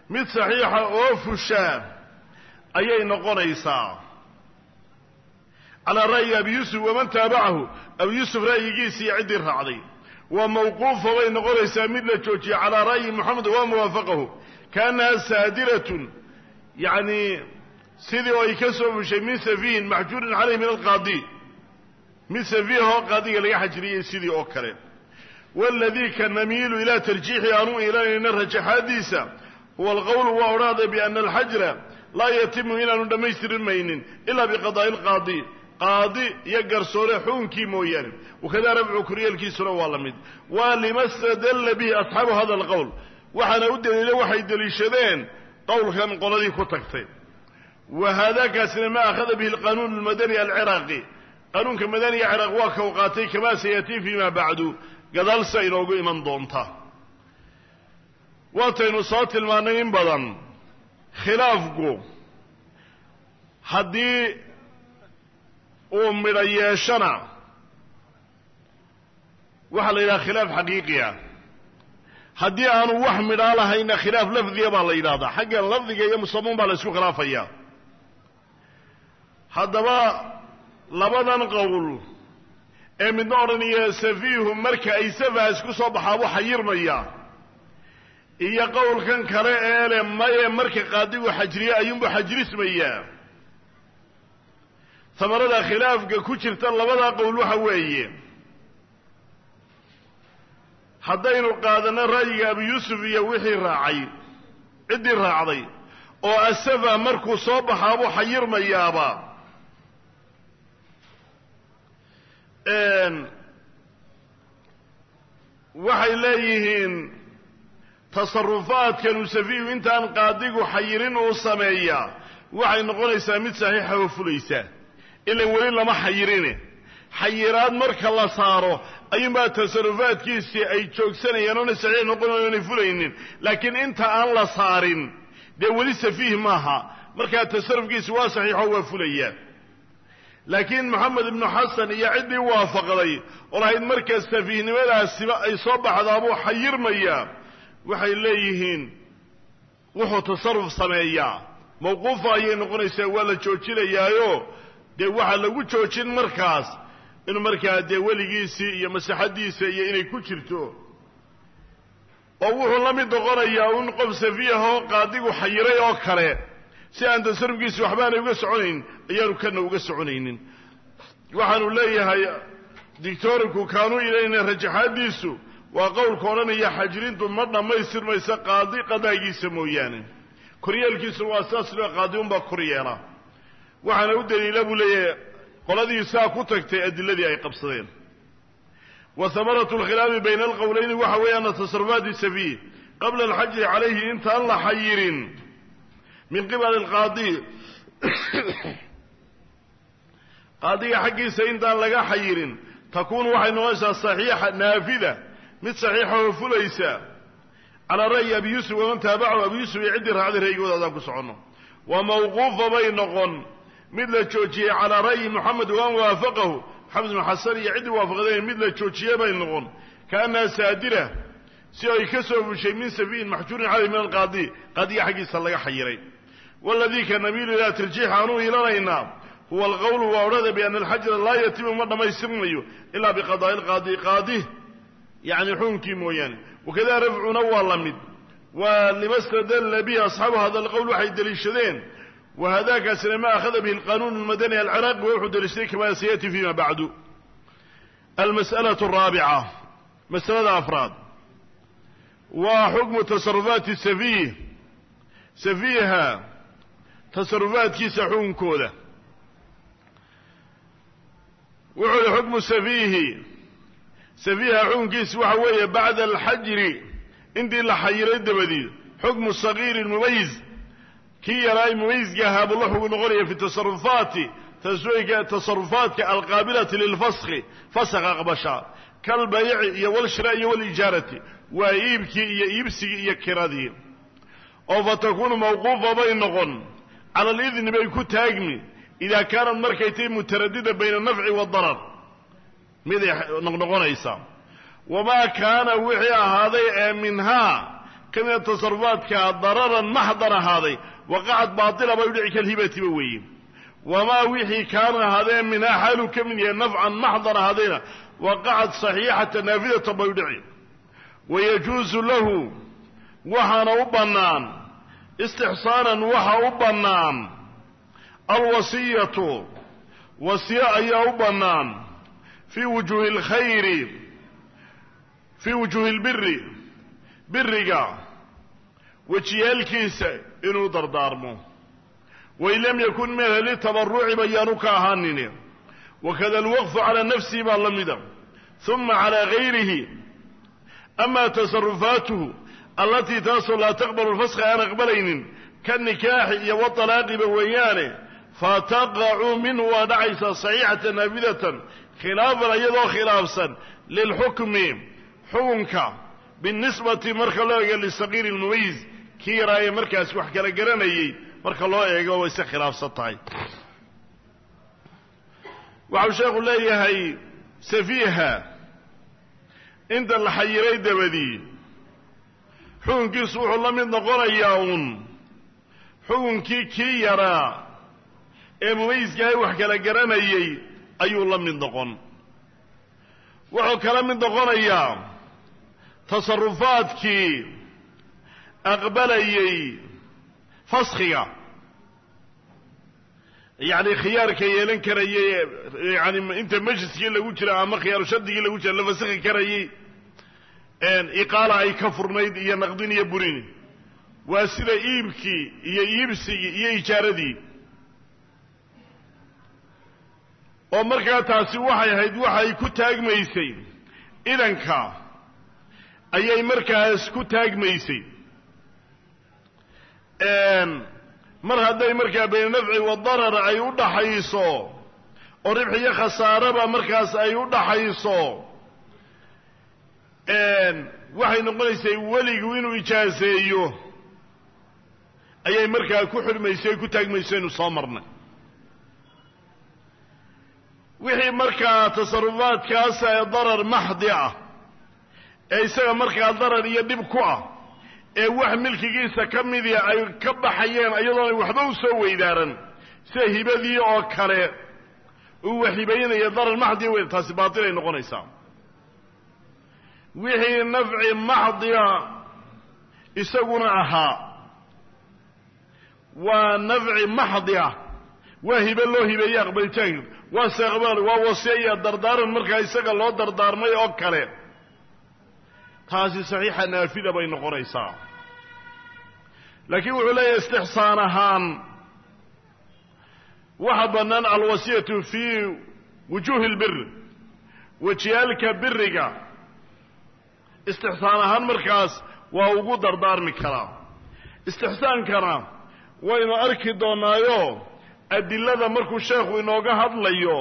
S2: Mid saxiixa oo fushaa ayay noqonaysaa. Calaa ra'yi abi yuusuf waman taabacahu abi yuusuf ra'yigiisa iyo ciddii raacday waa mawquufa bay noqonaysaa mid la joojiye calaa ra'yi moxamed waa muwaafaqahu. Kaannaha saadiratun yacni sidii oo ay ka soo fushay min safiihin maxjuurin caleyh min alqaadi. Mid safiihoo qaadiga laga xajiriyey sidii oo kale. Waaladii ka namiilu ilaa tarjiixi aanu ilanayna rajaxaadiisa. Huwa alqowlu waa odhaaday biana alxajra laa yatimu inaanu dhammaystirin maynin ilaa biqadaa'i alqaadi qaadi iyo garsoore xuunkii mooyaane wakada rafcu kuryaalkiisuna waa la mid waa lima stadalla bihi asxaabu hada alqowl waxaana u daliila waxay deliishadeen qowlkan qoladii ku tagtay wa haadakaasina ma akhada bihi alqanuun almadani alciraaqi qanuunka madaniga ciraaq waa kau qaatay kamaa sayatii fima bacdu gadaalsa inoogu iman doonta waataynu soo tilmaannay in badan khilaafku haddii uu midho yeeshana waxaa la yidhaha khilaaf xaqiiqi ah. Haddii aanu wax midhaa lahayna khilaaf lafdiga baa la yidhahdaa xagga lafdiga iyo musamuun baa la isku khilaafaya. Haddaba labadan qowl ee midna odhanaya safiihu marka ay safaha isku soo baxaabu xayirmaya iyo qowlkan kale ee leh maye marka qaadigu xajriye ayuunbu xajrismayaa hamarada khilaafka ku jirta labadaa qowl waxa weeye haddaynu qaadanno ra'yiga abu yuusuf iyo wixii raacay ciddii raacday oo asafa markuu soo baxaabuu xayirmayaaba. Waxay leeyihiin tasarufaadkanu safiihu intaan qaadigu xayirin uu sameeyaa waxay noqonaysaa mid saxiixa oo fulaysa ilan weli lama xayirine xayiraad marka la saaro ayuunbaa tasarufaadkiisii ay joogsanayaan oona saxiix noqonayo oonay fulaynin. Laakiin inta aan la saarin dee weli safiih maaha. Markaa tasarufkiisi waa saxiixo waa fulaya laakiin moxamed ibnu xasan iyo ciddii waafaqday oo lahayd markaa safiihnimadaasiba ay soo baxdaabuu xayirmayaa. Waxay leeyihiin wuxuu tasaruf sameeyaa. Mawquufa ayay noqonaysaa waa la joojinayaayo. Dee waxaa lagu joojin markaas inuu markaa dee weligiisii iyo masaxadiisa iyo inay ku jirto oo wuxuu la mid noqonayaa un qof safiyahoo qaadigu xayiray oo kale. Si aan tasarufkiisi waxbaanay uga soconayn ayaanu kana uga soconaynin. Waxaanu leeyahay dictorinku kaanuu ilayna rajaxaadiisu waa qowlka odhanaya xajirintu ma dhammaystirmaysa qaadi qadaagiisa mooyaane. Koryeelkiisuna waa saas loo qaadi unbaa koryeela. Waxaana u daliila buu leeyahay qoladii saa ku tagtay adiladii ay qabsadeen. Wa hamaratu alkhilaafi bayna alqowleyni waxa weeye ana tasarufaati safiih qabla alxajri calayhi intaan la xayirin. Min qibali alqaadi. Qaadiga xaggiisa intaan laga xayirin takuunu waxay noqonaysaa saxiixa naafida mid saxiixa oo fulaysa. Calaa ra'yi abi yuusuf waman taabacahu abi yuusuf iyo ciddii raacday ra'yigooda ku soconno. Wa mawquufa bay noqon mid la joojiyey calaa ra'yi moxamed waan waafaqahu maxamed ibnu xasan iyo ciddii waafaqdeen mid la joojiye bay noqon. Kaannaha saadira si ay ka soo fushay min safiihin maxjuurin caleyh min alqaadi qaadiga xaggiisa laga xayiray. Waladii ka namiilu ilaa tarjiix aanuu ilanaynaa huwa alqowlu waa odhada biana alxajra laa yatimu ma dhammaystirmayo ilaa biqadaa'i lqaadi qaadi yacni xukunkii mooyaane. Wakada rafcuna waa la mid. Waa lima stadalla bihi asxaabu hada alqowl waxay deliishadeen wa hadaakaasina ma akhada bihi alqanuun almadani alciraaqi wa wuxuu deliishaday kamaa sayati fima bacdu almas'alatu araabica masalada afraad waa xukmu tasarufaati safiih safiiha tasarufaadkiisa xukunkooda wuxuu yihi xukmu safiihi safiiha xukunkiisa waxa weeye bacda alxajri intii la xayiray dabadeed xukmu sagiiri mumayiz kii yaraay mumayiska ahaa buu la xugu noqonaya fi tasarufaati tasarufaadka alqaabilati lilfaski faska aqbasha kalbayci iyo walshira iyo walijaarati waa iibkii iyo iibsigii iyo kiradii. Oo fa takuunu mawquufa bay noqon cala alidni bay ku taagmi idaa kaanad markay tahay mutaradida bayna anafci waadarar miday noqnoqonaysa. Wamaa kaana wixii ahaaday ee minhaa ka mida tasarufaadka dararan maxdar ahaaday waqacad baatila bay udhici kalhibatiba weeye wamaa wixii kaana ahaadee minhaa xaaluu ka mid yahay nafcan maxdar ahaadayna waqacad saxiixata naafidatan bay udhici wayajuusu lahu waxaana u bannaan istixsaanan waxa u bannaan alwasiyatu wasiye ayaa u bannaan fii wujuuhi alkhayri fii wujuuhi lbiri biriga wejiyaalkiisa inuu dardaarmo. Wain lam yakun min ahli tabaruci bayaanu ka ahaanin wakada alwaqfu calaa nafsihi baa la mida. Uma calaa gayrihi. Ama tasarufaatuhu allatii taasoo laa taqbalu lfaska aan aqbalaynin ka nikaaxi iyo watalaaqiba weeyaane fataqacu minhu waa dhacaysaa saxiixatan naafidatan khilaafan iyadoo khilaafsan lilxukmi xukunka binisbati marka loo eego lisaqiiri lmumayiz kii yaraa ee markaas wax kala garanayay marka loo eego way si khilaafsan tahay. Waxau sheekhu leeyahay safiiha inta la xayiray dabadii xukunkiisu wuxuu la mid noqonayaa uun. Xukunkii kii yaraa ee mumayiskahay wax kala garanayay ayuu la mid noqon. Wuxuu kala mid noqonayaa tasarufaadkii aqbalayay faskiga yacni khiyaarka yeelan karayay yani inta majliskii lagu jira ama khiyaaru shardigii lagu jira la fasikhi karayay iqaala ay ka furnayd iyo naqdin iyo burin. Waa sida iibkii iyo iibsigii iyo ijaaradii. Oo markaa taasi waxay ahayd waxay ku taagmaysay. Idanka ayay markaas ku taagmaysay mar hadday markaa bayna nafci wadarar ay u dhaxayso oo ribxi iyo khasaaraba markaas ay u dhaxayso waxay noqonaysay weligu inuu ijaaseeyo ayay markaa ku xidhmaysay ay ku taagmayso inu soo marnay. Wixii markaa tasarufaadkaas ee darar maxdi ah ee isaga markaa darar iyo dhib ku ah ee wax milkigiisa ka midii ay ka baxayeen iyadoonay waxba u soo weydaaran sida hibadii oo kale. Uu wahibaynaya darar maxdiya wey taasi baatilay noqonaysaa. Wixii nafci maxdiga isaguna ahaa. Waa nafci maxdi ah. Waa hibe loo hibeeye aqbalitaanka waa seeqbaal waa wasiya iyo dardaaran markaa isaga loo dardaarmay oo kale taasi saxiixa naafida bay noqonaysaa. Laakiin wuxuu leeyahay istixsaan ahaan waxa bannaan alwasiyatu fii wujuuhi lbir wejiyaalka biriga. Istixsaan ahaan markaas waa ugu dardaarmi karaa istixsaankana waynu arki doonaayo adilada markuu sheekhu inooga hadlayo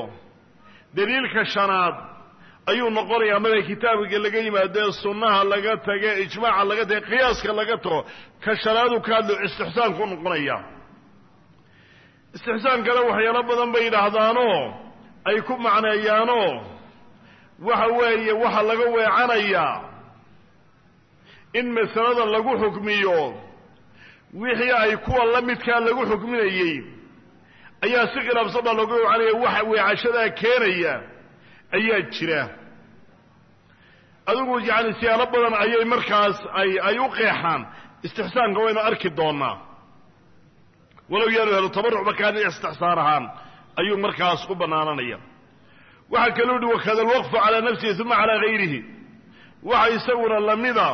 S2: daliilka shanaad ayuu noqonayaa marka kitaabka laga yimaado ee sunnaha laga tage ijmaaca laga tage qiyaaska laga tago ka shanaadu ka hadlo istixsaanku noqonaya. Istixsaankana waxyaalo badan bay yidhaahdaanoo ay ku macneeyaanoo waxa weeye waxa laga weecanayaa in masalada lagu xukmiyo wixii ay kuwa la midkaa lagu xukminayey ayaa si khilaafsan baa looga weecanaya waxa weecashadaa keenaya ayaa jira. Adigu yacani siyaalo badan ayay markaas ay ay u qeexaan. Istixsaanka waynu arki doonaa. Walow yaanu helo tabarucba kaani istixsaan ahaan ayuu markaas u bannaananaya waxaa kaloo uhi wakada alwaqfu calaa nafsihi uma calaa gayrihi. Waxa isaguna lamida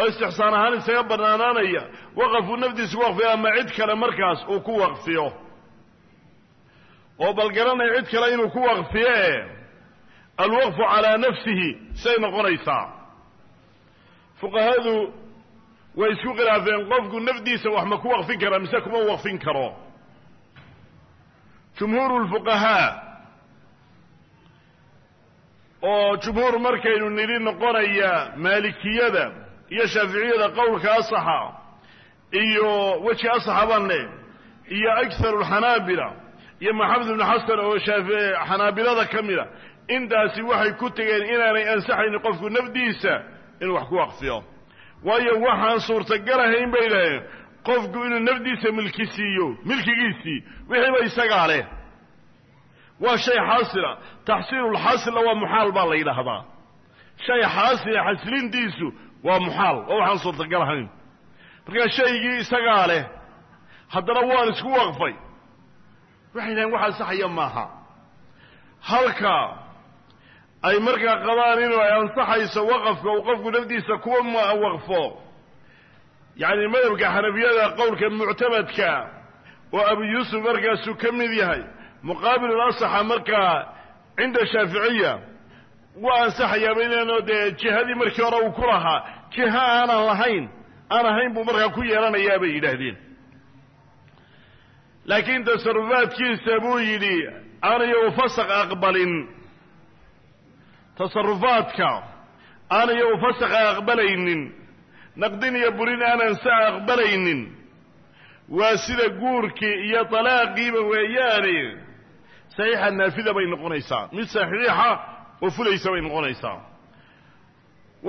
S2: oo istixsaan ahaan isaga bannaanaanaya waqafuu nafdiisa ku waqfiyo ama cid kale markaas uu ku waqfiyo? Oo bal garanaya cid kale inuu ku waqfiye alwaqfu calaa nafsihi say noqonaysaa. Fuqahadu way isku khilaafeen qofku nafdiisa wax ma ku waqfin karaa mise kuma waqfin karo. Jumhuuru lfuqahaa oo jumhuur markaynu nidhi noqonaya maalikiyada iyo shaaficiyada qowlka asaxa iyo weji asaxa iyo akharu lxanaabila iyo maxamed ibnu xasan oo xanaabilada ka mida intaasi waxay ku tegeen inaanay ansaxaynin qofku nafdiisa inuu wax ku waqfiyo waayo waxaan suurtagal ahayn bay idhaaheen qofku inuu nafdiisa milki siiyo milkigiisii wixiiba isagaa leh. Waa shay xaasila taxsiilulxaasilna waa muxaal baa la yidhaahdaa. Shay xaasila xaslintiisu waa muxaal waa waxaan suurtagal ahayn markaa shaygii isagaa leh haddana waan isku waqfay. Waxay yidhahen wax ansaxaya maaha. Halka ay markaa qabaan inuu ay ansaxayso waqafka uu qofku nafdiisa kuwa waqfo. Yacni madhabka xanafiyada qowlka muctamadka oo abu yuusuf markaasuu ka mid yahay muqaabilu asaxa markaa cinda shaaficiya waa ansaxayaaba inaanoo dee jihadii markii hore uu ku lahaa jiha aanan lahayn aan ahayn buu markaa ku yeelanayaa bay yidhaahdeen. Laakiin tasarufaadkiisa buu yidhi aanayo fasaq aqbalin tasarufaadka aanayo fasaqa aqbalaynin naqdin iyo burin aanan sa aqbalaynin. Waa sida guurkii iyo talaaqiiba weeyaane saxiixa naafida bay noqonaysaa mid saxiixa oo fulaysa bay noqonaysaa.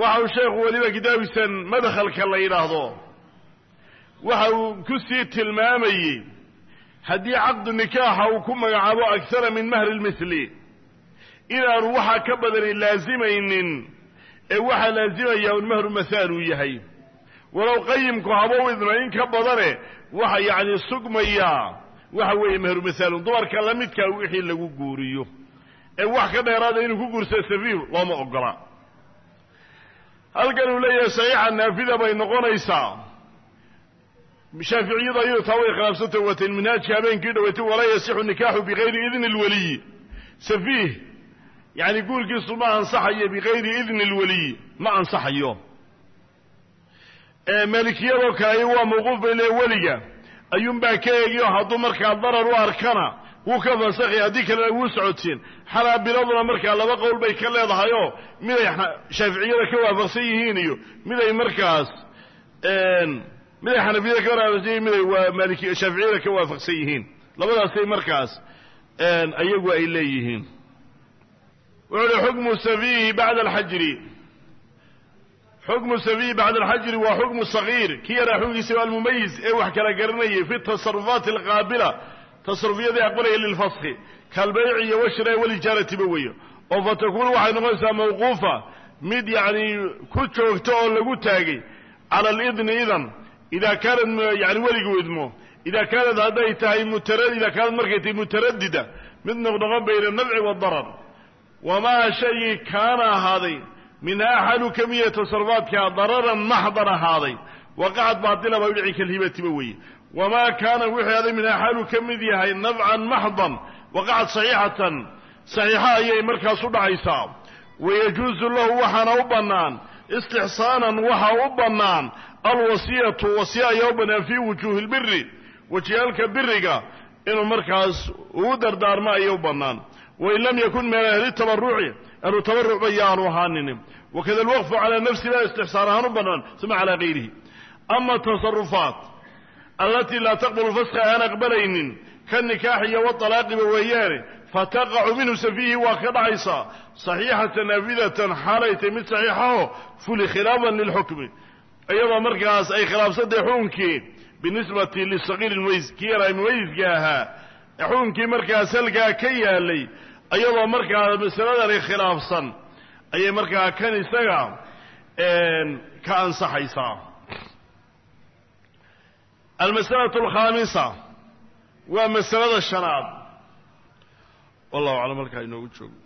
S2: Waxa uu sheekhu weliba kitaabisan madkhalka la yidhaahdo waxa uu ku sii tilmaamayey haddii caqdu nikaaxa uu ku magacaabo akhara min mahri lmithli inaanu waxaa ka badani laazimaynin. Ee waxaa laazimaya un mahru mahaal uu yahay. Walow qayimku haba u idno in ka badane waxa yacni sugmayaa waxa weeye mahru masaalun dumarka la midkaa wixii lagu guuriyo. Ee wax ka dheeraada inuu ku guursado safiih looma ogola. Halkan uu leeyahay saxiixa naafida bay noqonaysaa. Shaaficiyadu ayadu taa way khilaafsanta wateen minhaajka habeenkii dhaweytay walaa yasixu nikaaxu bigayri idni lwaliyi. Safiih yacni guurkiisu ma ansaxayo bigayri idni lwaliyi ma ansaxayo. Maalikiyadoo kale waa mawquuf bay leeya weliga ayuunbaa ka eegiyo hadduu markaa darar u arkana wuu ka fasakhay haddii kalena wuu socodsiin xanaabiladuna markaa laba qowl bay ka leedahayoo miday shaaficiyada ka waafaqsan yihiin iyo miday markaas miday xanafiyada ka waafaqsan yihiin miday maaliki shaaficiyada ka waafaqsan yihiin. Labadaasay markaas ayagu ay leeyihiin wuxuu uhi xukmu safiihi bacda alxajri xukmu safiihi bacda alxajri waa xukmu sagiir. Kii yaraa xuggiisa waa almumayiz ee wax kala garanayay fi tasarufaati alqaabila tasarufyadii aqbalaya lilfaski kaalbayci iyo washra walijaaratiba weeye oo fa takuunu waxay noqonaysaa mawquufa mid yacni ku joogto oo lagu taagay cala alidni idan idaa kaanad yani weligu idmo idaa kaanad hadday tahay mutara idaa kaanad markay tahay mutaradida mid noqnoqon bayna nafci wadarar wamaa shaygii kaana ahaaday minhaa xaalu ka miya tasarufaadka dararan maxdan ahaaday waqacad baatila baa dhici kalhibatiba weeye wamaa kaana wixii aday minhaa xaalu ka mid yahay nafcan maxdan waqacad saxiixatan saxiixa ayay markaas u dhacaysaa wayajuusu lahu waxaana u bannaan istixsaanan waxa u bannaan alwasiyatu wasiya ayaa u bannaan fii wujuuhi lbiri wajiyaalka biriga inuu markaas ugu dardaarmo ayay u bannaan wain lam yakun min ahli tabaruci ahlu tabaruc ba yaanu ahaanin wakada alwaqfu calaa nafsi baa istixsaan ahaan u bannaan uma calaa gayrihi ama tasarufaat allatii laa taqbalu faska aan aqbalaynin ka nikaaxi iyo watalaaqiba weeyaane fataqacu minhu safiihi waa ka dhacaysaa saxiixatan naafidatan xaalay tay mid saxiixaho fuli khilaafan lilxukmi iyadoo markaas ay khilaafsantahay xukunkii binisbati lisagiiri mumayis kii yaraa mumayiska ahaa xukunkii markaas halkaa ka yaalay iyadoo markaa masaladani khilaafsan ayay markaa kan isaga ka ansaxaysaa. Almasalatu alkhaamisa waa masalada shanaad. Wallahu aclam halkaa inoogu joogo